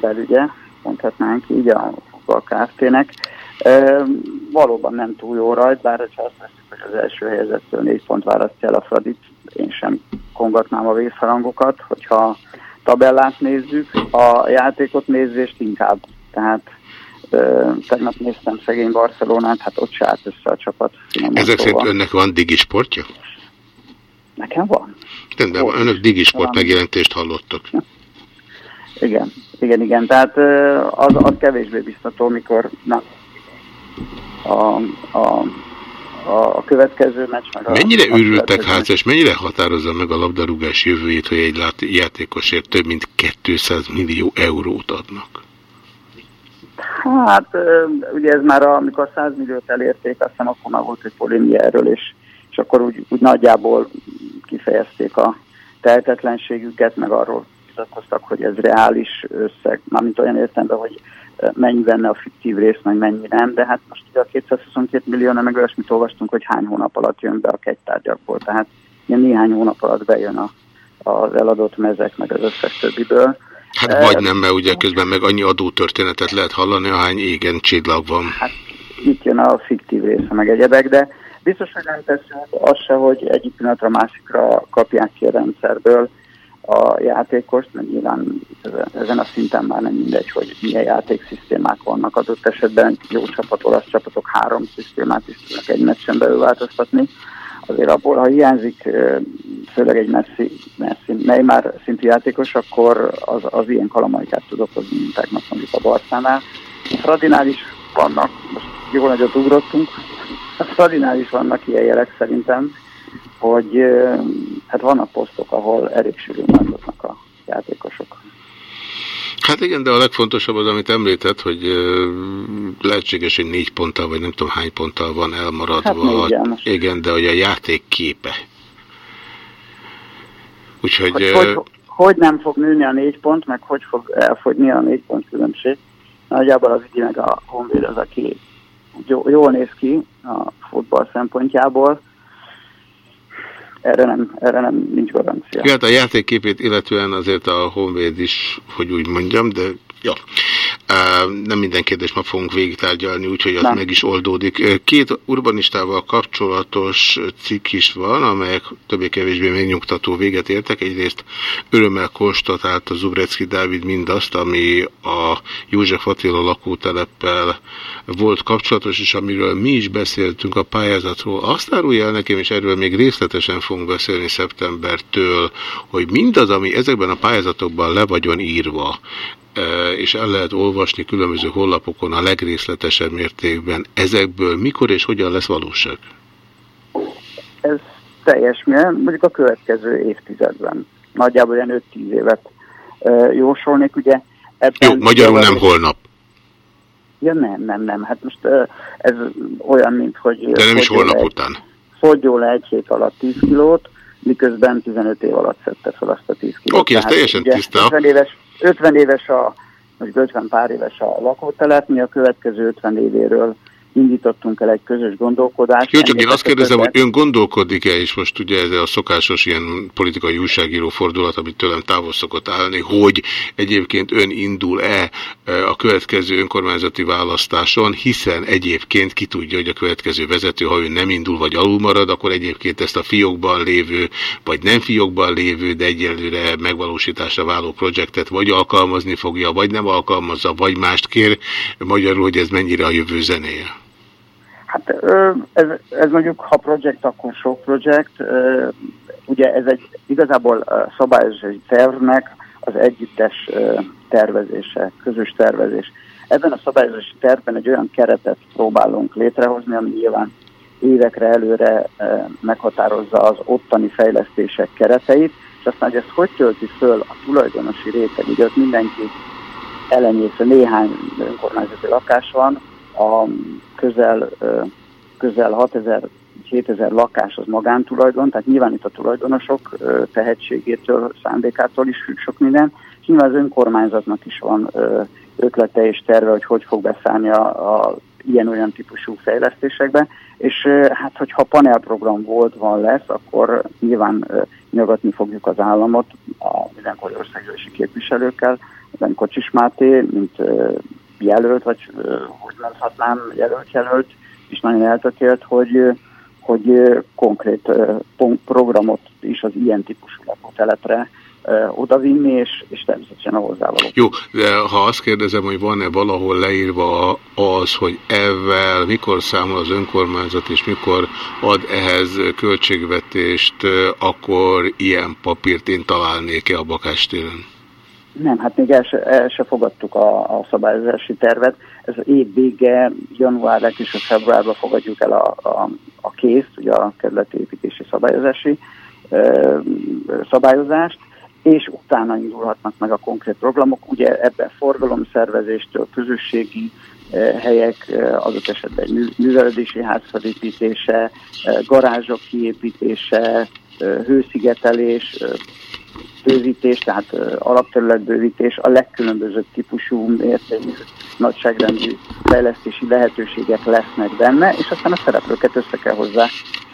belügye, mondhatnánk így a futball Kft-nek. E, valóban nem túl jó rajt, bár ha azt veszük, hogy az első helyezettől négy pont választja el a Fradit, én sem kongatnám a vészharangokat, hogyha tabellát nézzük, a játékot nézést inkább. Tehát e, tegnap néztem szegény Barcelonát, hát ott se állt össze a csapat. Ezek szerint önnek van digisportja? Nekem van. Rendben, önök digisport megjelentést hallottak. Igen, igen, igen. Tehát az, az kevésbé biztató, mikor na, a, a, a következő meccs meg a... Mennyire ürültek ház, és mennyire határozza meg a labdarúgás jövőjét, hogy egy játékosért több mint 200 millió eurót adnak? Hát, ugye ez már, amikor 100 milliót elérték, azt hiszem akkor már volt egy polémia erről, és, és akkor úgy, úgy nagyjából kifejezték a tehetetlenségüket, meg arról vitatkoztak, hogy ez reális összeg, mármint olyan értelemben, hogy mennyi benne a fiktív rész, meg mennyi nem, de hát most ugye a 222 millió, meg olyasmit olvastunk, hogy hány hónap alatt jön be a kegytárgyakból, tehát ilyen néhány hónap alatt bejön a, az eladott mezek, meg az összes többiből. Hát vagy nem, mert ugye közben meg annyi adótörténetet lehet hallani, ahány égen csillag van. Hát itt jön a fiktív része, meg egyebek, de biztos, hogy nem teszünk azt se, hogy egyik pillanatra másikra kapják ki a rendszerből a játékost, mert nyilván ezen a szinten már nem mindegy, hogy milyen játékszisztémák vannak adott esetben. Jó csapat, olasz csapatok három szisztémát is tudnak egy meccsen belül változtatni. Azért abból, ha hiányzik főleg egy Messi, Messi Neymar szintű játékos, akkor az, az ilyen kalamaikát tud okozni, mint tegnap mondjuk a Barszánál. A Fradinál is vannak, most jól nagyot ugrottunk, a Fradinál is vannak ilyen jelek szerintem, hogy hát vannak posztok, ahol elég sűrűn változnak a játékosok. Hát igen, de a legfontosabb az, amit említett, hogy lehetséges, hogy négy ponttal, vagy nem tudom hány ponttal van elmaradva. Hát igen, igen, de hogy a játék képe. Úgyhogy... Hogy, hogy, hogy nem fog nőni a négy pont, meg hogy fog elfogyni a négy pont különbség. Nagyjából az így meg a Honvéd az, aki jól néz ki a futball szempontjából, erre nem, erre nem nincs garancia. Hát a játékképét illetően azért a Honvéd is, hogy úgy mondjam, de Ja, nem minden kérdést ma fogunk végigtárgyalni, úgyhogy az nem. meg is oldódik. Két urbanistával kapcsolatos cikk is van, amelyek többé-kevésbé megnyugtató véget értek. Egyrészt örömmel konstatált a Zubrecki Dávid mindazt, ami a József Attila lakóteleppel volt kapcsolatos, és amiről mi is beszéltünk a pályázatról. Azt árulja el nekem, és erről még részletesen fogunk beszélni szeptembertől, hogy mindaz, ami ezekben a pályázatokban le vagyon írva, és el lehet olvasni különböző honlapokon a legrészletesebb mértékben. Ezekből mikor és hogyan lesz valóság? Ez teljes mértékben, mondjuk a következő évtizedben. Nagyjából ilyen 5-10 évet jósolnék, ugye. Ebben Jó, magyarul nem holnap. Ja nem, nem, nem. Hát most ez olyan, mint hogy... De nem is holnap egy, után. Fogyjon le egy hét alatt 10 kilót, miközben 15 év alatt szedte fel azt a 10 kilót. Oké, okay, ez teljesen tiszta. 50 éves, 50 éves a, vagy 50 pár éves a lakótelep, mi a következő 50 évéről indítottunk el egy közös gondolkodást. Jó, csak én azt kérdezem, hogy ön gondolkodik-e, és most ugye ez a szokásos ilyen politikai újságíró fordulat, amit tőlem távol szokott állni, hogy egyébként ön indul-e e, a következő önkormányzati választáson, hiszen egyébként ki tudja, hogy a következő vezető, ha ő nem indul vagy alul marad, akkor egyébként ezt a fiókban lévő, vagy nem fiókban lévő, de egyelőre megvalósításra váló projektet vagy alkalmazni fogja, vagy nem alkalmazza, vagy mást kér, magyarul, hogy ez mennyire a jövő zenéje. Hát ez, ez mondjuk, ha projekt, akkor sok projekt. Ugye ez egy igazából szabályozási tervnek az együttes tervezése, közös tervezés. Ebben a szabályozási tervben egy olyan keretet próbálunk létrehozni, ami nyilván évekre előre meghatározza az ottani fejlesztések kereteit, és aztán, hogy ezt hogy tölti föl a tulajdonosi réteg, ugye ott mindenki elenyésző néhány önkormányzati lakás van, a közel, közel 6000 7000 lakás az magántulajdon, tehát nyilván itt a tulajdonosok tehetségétől, szándékától is függ sok minden, és nyilván az önkormányzatnak is van ötlete és terve, hogy hogy fog beszállni a, a ilyen-olyan típusú fejlesztésekbe, és hát hogyha panelprogram volt, van, lesz, akkor nyilván nyogatni fogjuk az államot a mindenkori országgyűlési képviselőkkel, Zen Kocsis Máté, mint jelölt, vagy hogy mondhatnám, jelölt-jelölt, és nagyon eltökélt, hogy, hogy konkrét programot is az ilyen típusú lakótelepre odavinni, és, és természetesen a hozzávaló. Jó, de ha azt kérdezem, hogy van-e valahol leírva az, hogy ezzel mikor számol az önkormányzat, és mikor ad ehhez költségvetést, akkor ilyen papírt én találnék-e a bakástéren? Nem, hát még el se, el se fogadtuk a, a szabályozási tervet. Ez év vége, január, és februárban fogadjuk el a, a, a készt, ugye a kerületi építési szabályozási ö, szabályozást, és utána indulhatnak meg a konkrét programok. Ugye ebben forgalomszervezéstől, közösségi helyek, adott esetben művelődési ház felépítése, garázsok kiépítése, hőszigetelés, bővítés, tehát alapterületbővítés, a legkülönbözőbb típusú mértékű nagyságrendű fejlesztési lehetőségek lesznek benne, és aztán a szereplőket össze kell hozzá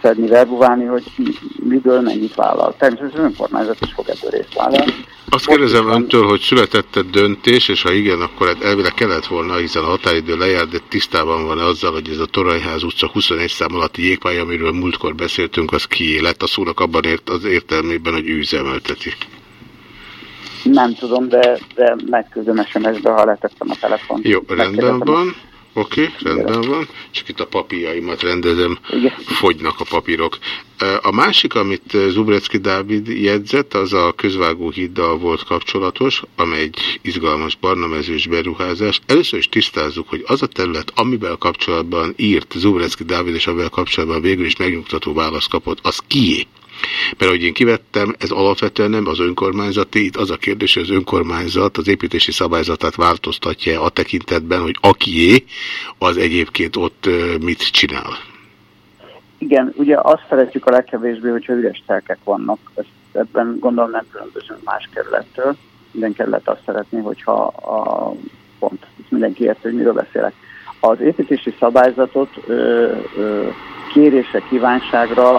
szedni, verbuválni, hogy ki miből mennyit vállal. Természetesen önkormányzat is fog ebből részt vállalni. Azt kérdezem van... öntől, hogy született -e döntés, és ha igen, akkor hát elvileg kellett volna, hiszen a határidő lejárt, de tisztában van -e azzal, hogy ez a Torajház utca 21 szám alatti jégpálya, amiről múltkor beszéltünk, az kié lett a szónak abban ért, az értelmében, hogy ő. Nem tudom, de, de megküldöm SMS-be, ha letettem a telefon. Jó, rendben van. Oké, okay, rendben van. Csak itt a papírjaimat rendezem, Igen. fogynak a papírok. A másik, amit Zubrecki Dávid jegyzett, az a közvágó híddal volt kapcsolatos, amely egy izgalmas barnamezős beruházás. Először is tisztázzuk, hogy az a terület, amivel kapcsolatban írt Zubrecki Dávid, és amivel kapcsolatban végül is megnyugtató választ kapott, az kié? Mert ahogy én kivettem, ez alapvetően nem az önkormányzati, itt az a kérdés, hogy az önkormányzat az építési szabályzatát változtatja a tekintetben, hogy akié, az egyébként ott mit csinál. Igen, ugye azt szeretjük a legkevésbé, hogyha üres telkek vannak. Ezt ebben gondolom nem különbözünk más kerülettől. Minden kerület azt szeretné, hogyha a pont, mindenki érti, hogy miről beszélek. Az építési szabályzatot ö, ö, kérése, kívánságra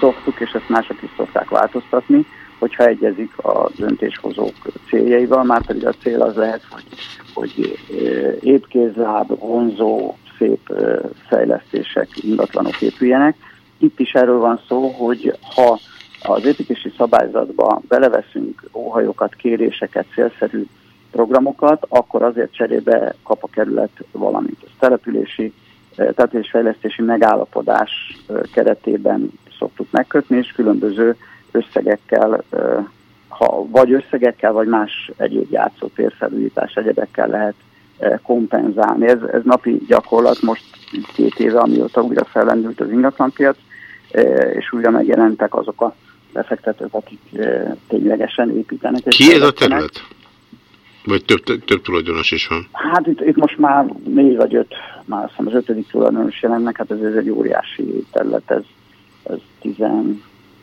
szoktuk, és ezt mások is szokták változtatni, hogyha egyezik a döntéshozók céljaival, már pedig a cél az lehet, hogy, hogy épkézláb, vonzó, szép fejlesztések, ingatlanok épüljenek. Itt is erről van szó, hogy ha az építési szabályzatba beleveszünk óhajokat, kéréseket, célszerű programokat, akkor azért cserébe kap a kerület valamit. Ez települési fejlesztési megállapodás keretében szoktuk megkötni, és különböző összegekkel, ha vagy összegekkel, vagy más egyéb játszótérfelújítás egyebekkel lehet kompenzálni. Ez, ez napi gyakorlat, most két éve, amióta újra fellendült az ingatlanpiac, és újra megjelentek azok a befektetők, akik ténylegesen építenek. Ki ez a terület? Vagy több, több, tulajdonos is van? Hát itt, itt most már négy vagy öt, már azt hiszem az ötödik tulajdonos jelennek, hát ez, ez egy óriási terület, ez, ez 10,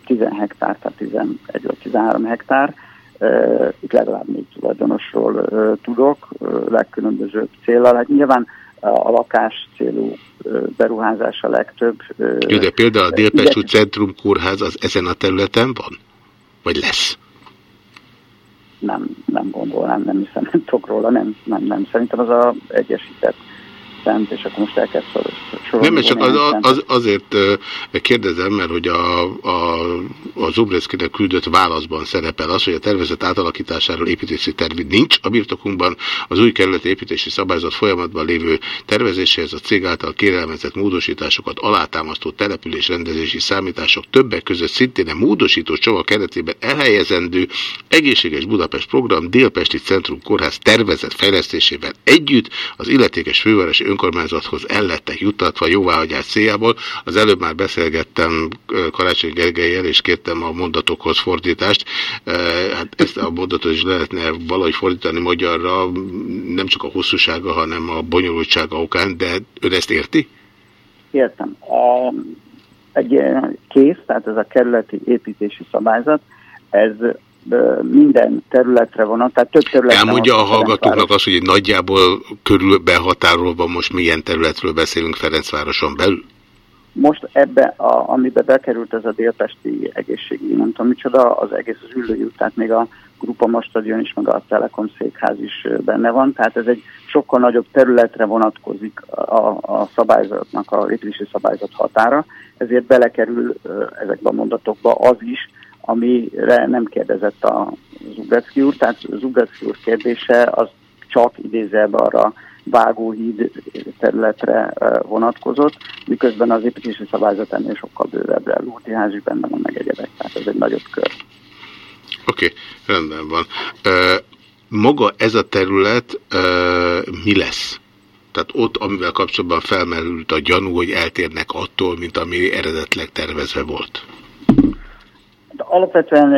10 hektár, tehát 11 vagy 13 hektár. Itt legalább négy tulajdonosról tudok, legkülönbözőbb célral. Hát nyilván a lakás célú beruházás a legtöbb. Jó, de például a Délpestű Centrum Kórház az ezen a területen van? Vagy lesz? Nem, nem gondolnám, nem hiszem, nem tudok róla, nem, nem, nem. Szerintem az a egyesített szent, és akkor most elkezd sorolni. Nem, csak az, az, azért kérdezem, mert hogy a, a, a Zubreszkinek küldött válaszban szerepel az, hogy a tervezet átalakításáról építési terv nincs a birtokunkban, az új kerületi építési szabályzat folyamatban lévő tervezéséhez a cég által kérelmezett módosításokat alátámasztó település rendezési számítások többek között szintén a módosító csomag keretében elhelyezendő egészséges Budapest program Délpesti Centrum Kórház tervezett fejlesztésével együtt az illetékes fővárosi önkormányzathoz el lettek juttatva jóváhagyás céljából. Az előbb már beszélgettem Karácsony Gergelyel, és kértem a mondatokhoz fordítást. Hát ezt a mondatot is lehetne valahogy fordítani magyarra, nem csak a hosszúsága, hanem a bonyolultsága okán, de ön ezt érti? Értem. A, egy kész, tehát ez a kerületi építési szabályzat, ez minden területre van, tehát több területre Elmondja a hallgatóknak azt, hogy nagyjából körül behatárolva most milyen területről beszélünk Ferencvároson belül? Most ebbe, a, amibe bekerült ez a délpesti egészségügyi, nem tudom micsoda, az egész az ülői tehát még a Grupa Stadion is, meg a Telekom székház is benne van, tehát ez egy sokkal nagyobb területre vonatkozik a, a szabályzatnak, a létrési szabályzat határa, ezért belekerül ezekbe a mondatokba az is, amire nem kérdezett a Zubrecki úr, tehát Zubrecki úr kérdése az csak idézőben arra vágóhíd területre vonatkozott, miközben az építési szabályzat ennél sokkal bővebbre, Lúti ház is benne van meg egyebek, tehát ez egy nagyobb kör. Oké, okay, rendben van. Uh, maga ez a terület uh, mi lesz? Tehát ott, amivel kapcsolatban felmerült a gyanú, hogy eltérnek attól, mint ami eredetleg tervezve volt. Alapvetően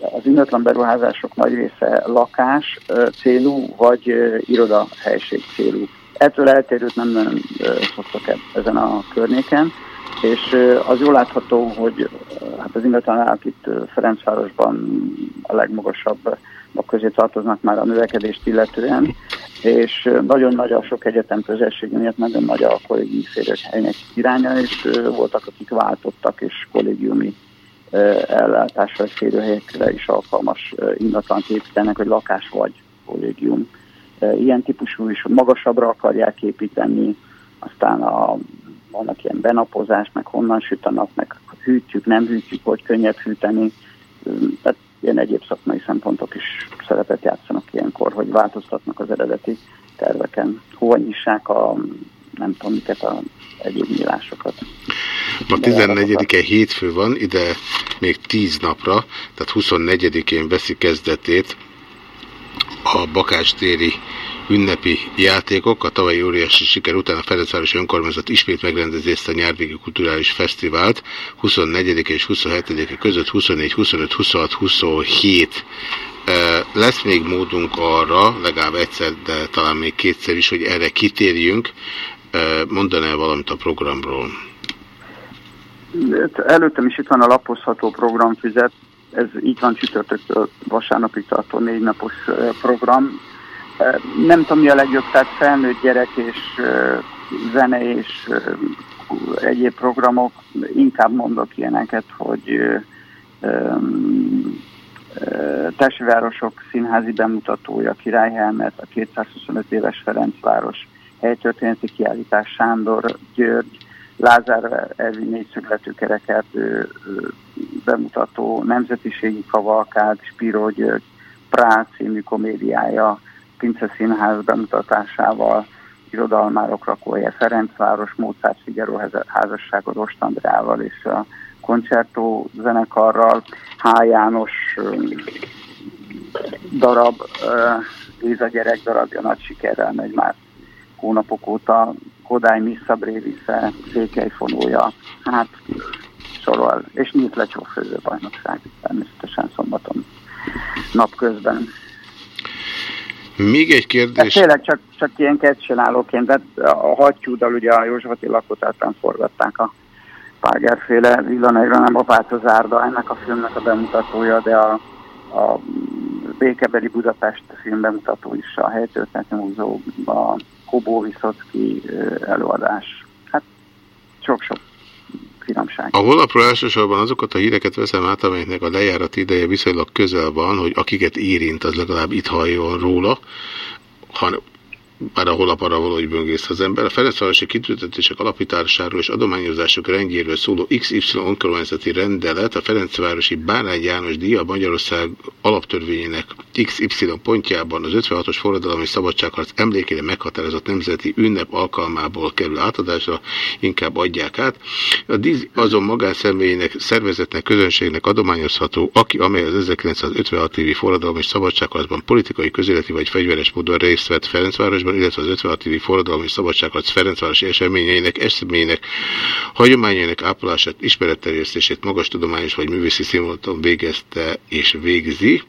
az ingatlan beruházások nagy része lakás célú, vagy irodahelység célú. Ettől eltérőt nem nagyon szoktak e- ezen a környéken, és az jól látható, hogy hát az ingatlanák itt Ferencvárosban a legmagasabb a közé tartoznak már a növekedést illetően, és nagyon nagy a sok egyetem közösség miatt nagyon nagy a kollégiumi helynek iránya, és voltak, akik váltottak, és kollégiumi ellátásra, férőhelyekre is alkalmas ingatlan építenek, hogy lakás vagy kollégium. Ilyen típusú is magasabbra akarják építeni, aztán a, vannak ilyen benapozás, meg honnan süt a nap, meg hűtjük, nem hűtjük, hogy könnyebb hűteni. Tehát ilyen egyéb szakmai szempontok is szerepet játszanak ilyenkor, hogy változtatnak az eredeti terveken. Hova nyissák a, nem tudom miket, a egyéb nyílásokat. Ma 14-e hétfő van, ide még 10 napra, tehát 24-én veszi kezdetét a Bakástéri ünnepi játékok. A tavalyi óriási siker után a Ferencvárosi Önkormányzat ismét megrendezi ezt a nyárvégi kulturális fesztivált 24 és 27 -e között 24, 25, 26, 27 lesz még módunk arra, legalább egyszer, de talán még kétszer is, hogy erre kitérjünk. Mondaná valamit a programról? Előttem is itt van a lapozható programfüzet, ez így van csütörtöktől vasárnapig tartó négy napos program. Nem tudom mi a legjobb, tehát felnőtt gyerek és zene és egyéb programok, inkább mondok ilyeneket, hogy Testvárosok színházi bemutatója, Királyhelmet, a 225 éves Ferencváros helytörténeti kiállítás Sándor György, Lázár Elvi négyszögletű kerekertő bemutató, Nemzetiségi Kavalkád, Spiro György, Prá című komédiája, Pince Színház bemutatásával, irodalmárok rakója Ferencváros, Mozart Figaro házassága Rost Andrával és a koncertó zenekarral, H. János darab, Géza gyerek darabja nagy sikerrel megy már hónapok óta, Kodály Missa Brévisze, Székely fonója, hát sorol, és nyílt le bajnokság, természetesen szombaton napközben. Még egy kérdés. De tényleg csak, csak ilyen kedvcsinálóként, de a hattyúdal ugye a Józsefati lakótártán forgatták a Págerféle Villanegra, nem a Változárda, ennek a filmnek a bemutatója, de a, a Békebeli Budapest film bemutató is a helytörténeti múzeum, a Kobó Viszocki előadás. Hát sok-sok finomság. A honlapról elsősorban azokat a híreket veszem át, amelyeknek a lejárat ideje viszonylag közel van, hogy akiket érint, az legalább itt halljon róla, hanem már a holap arra valahogy böngész az ember. A Ferencvárosi kitüntetések alapításáról és adományozások rendjéről szóló XY önkormányzati rendelet a Ferencvárosi Bárány János díja Magyarország alaptörvényének XY pontjában az 56-os forradalmi szabadságharc emlékére meghatározott nemzeti ünnep alkalmából kerül átadásra, inkább adják át. A díj azon magánszemélyének, szervezetnek, közönségnek adományozható, aki amely az 1956 évi forradalmi és szabadságharcban politikai, közéleti vagy fegyveres módon részt vett Ferencvárosban, Ferencvárosban, illetve az 56. évi forradalmi szabadságharc Ferencvárosi eseményeinek, eseményeinek, hagyományainak ápolását, ismeretterjesztését magas tudományos vagy művészi színvonalon végezte és végzi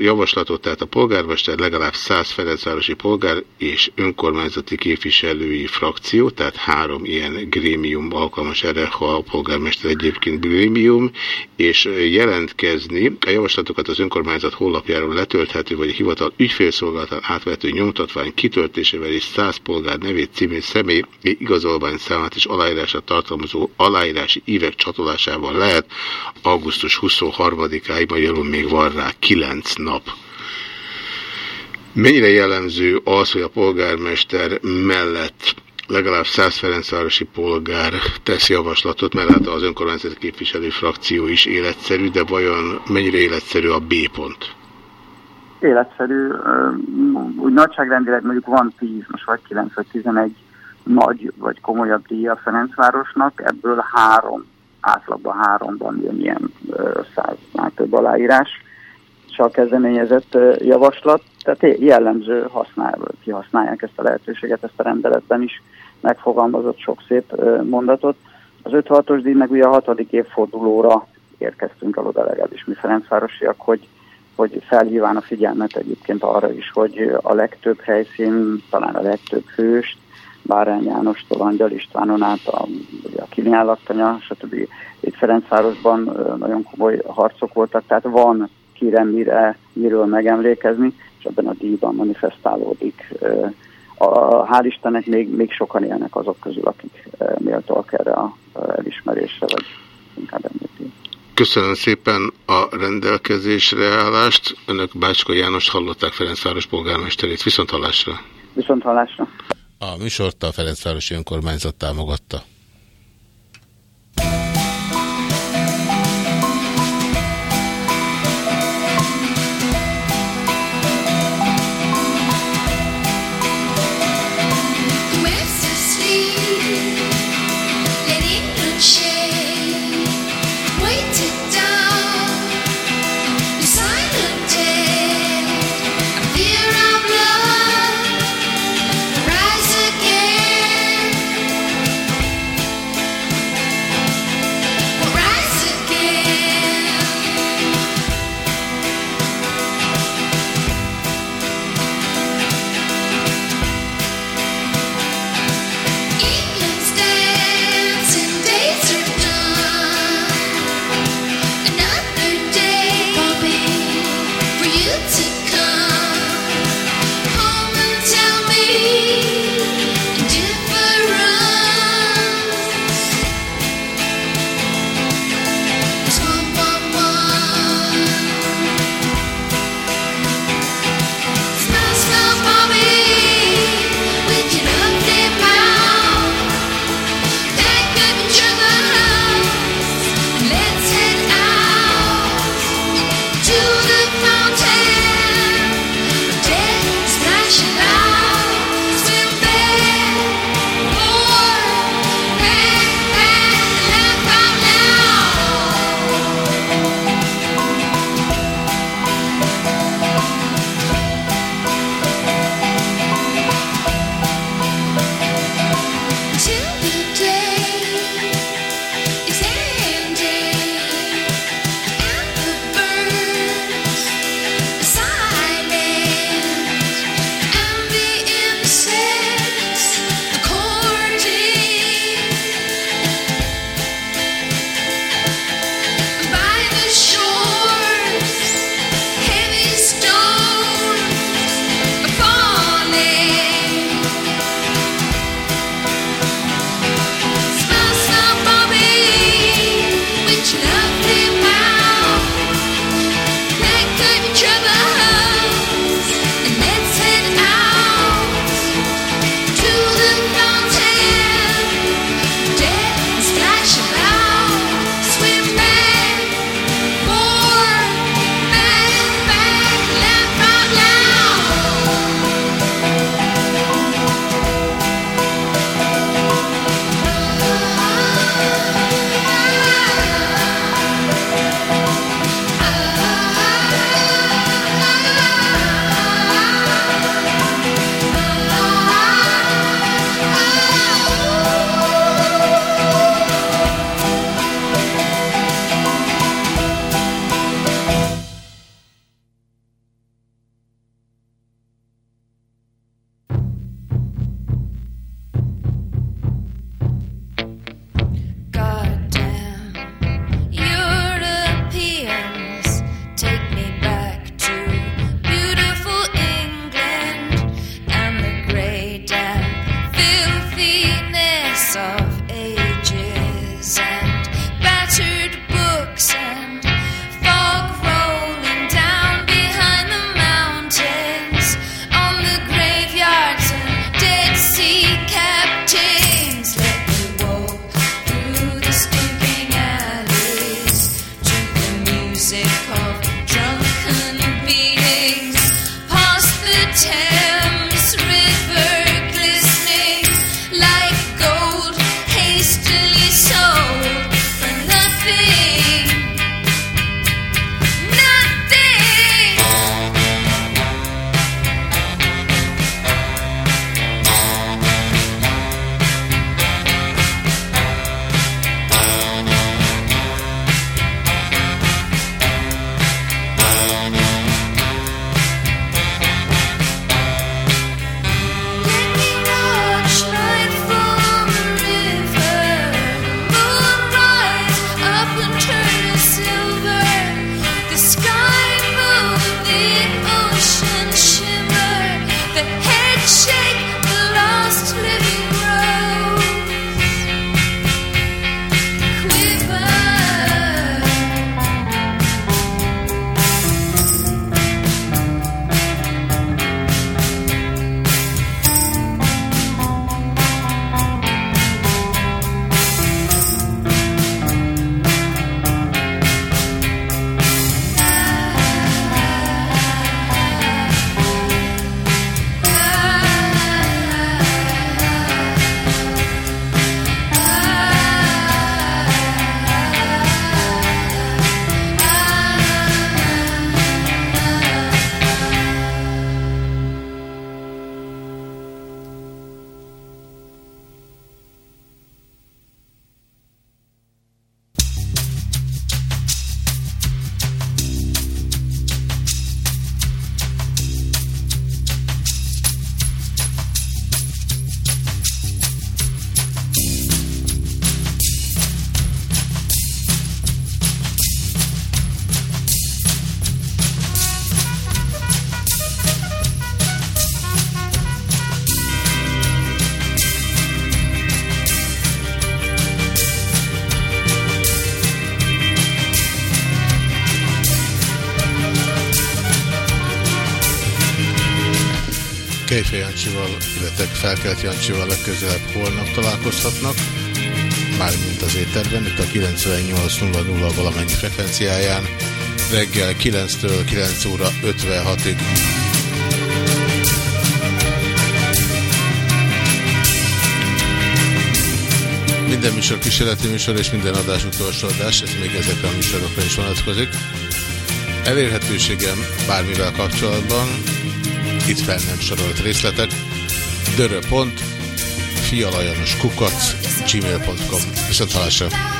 javaslatot, tehát a polgármester legalább 100 Ferencvárosi polgár és önkormányzati képviselői frakció, tehát három ilyen grémium alkalmas erre, ha a polgármester egyébként grémium, és jelentkezni. A javaslatokat az önkormányzat honlapjáról letölthető, vagy a hivatal ügyfélszolgálatán átvető nyomtatvány kitöltésével és 100 polgár nevét, címét, személy igazolvány számát és aláírását tartalmazó aláírási évek csatolásával lehet. Augusztus 23-áig, magyarul még van rá 9 nap. Mennyire jellemző az, hogy a polgármester mellett legalább 100 Ferencvárosi polgár tesz javaslatot, mert hát az önkormányzati képviselő frakció is életszerű, de vajon mennyire életszerű a B pont? Életszerű. Úgy nagyságrendileg mondjuk van 10, most vagy 9 vagy 11 nagy vagy komolyabb díja Ferencvárosnak, ebből három, átlagban háromban jön ilyen száznál több aláírás a kezdeményezett javaslat, tehát jellemző használ, kihasználják ezt a lehetőséget, ezt a rendeletben is megfogalmazott sok szép mondatot. Az 56-os díj meg ugye a hatodik évfordulóra érkeztünk el oda legalábbis mi Ferencvárosiak, hogy, hogy felhíván a figyelmet egyébként arra is, hogy a legtöbb helyszín, talán a legtöbb hőst, Bárány Jánostól Angyal Istvánon át, a, ugye a Kilián stb. Itt Ferencvárosban nagyon komoly harcok voltak, tehát van kire, mire, miről megemlékezni, és ebben a díjban manifestálódik. A, hál' Istennek még, még sokan élnek azok közül, akik méltóak erre a elismerésre, vagy inkább említi. Köszönöm szépen a rendelkezésre állást. Önök Bácska János hallották Ferencváros polgármesterét. Viszont hallásra. Viszont hallásra. A műsort a Ferencvárosi Önkormányzat támogatta. Illetve Felkelt Jancsival legközelebb holnap találkozhatnak, mármint az étterben, itt a 98.00 valamennyi frekvenciáján, reggel 9-től 9 óra 56-ig. Minden műsor kísérleti műsor és minden adás utolsó adás, ez még ezekre a műsorokra is vonatkozik. Elérhetőségem bármivel kapcsolatban, itt fel nem sorolt részletek, dörö.fialajanoskukac gmail.com Viszont halásra!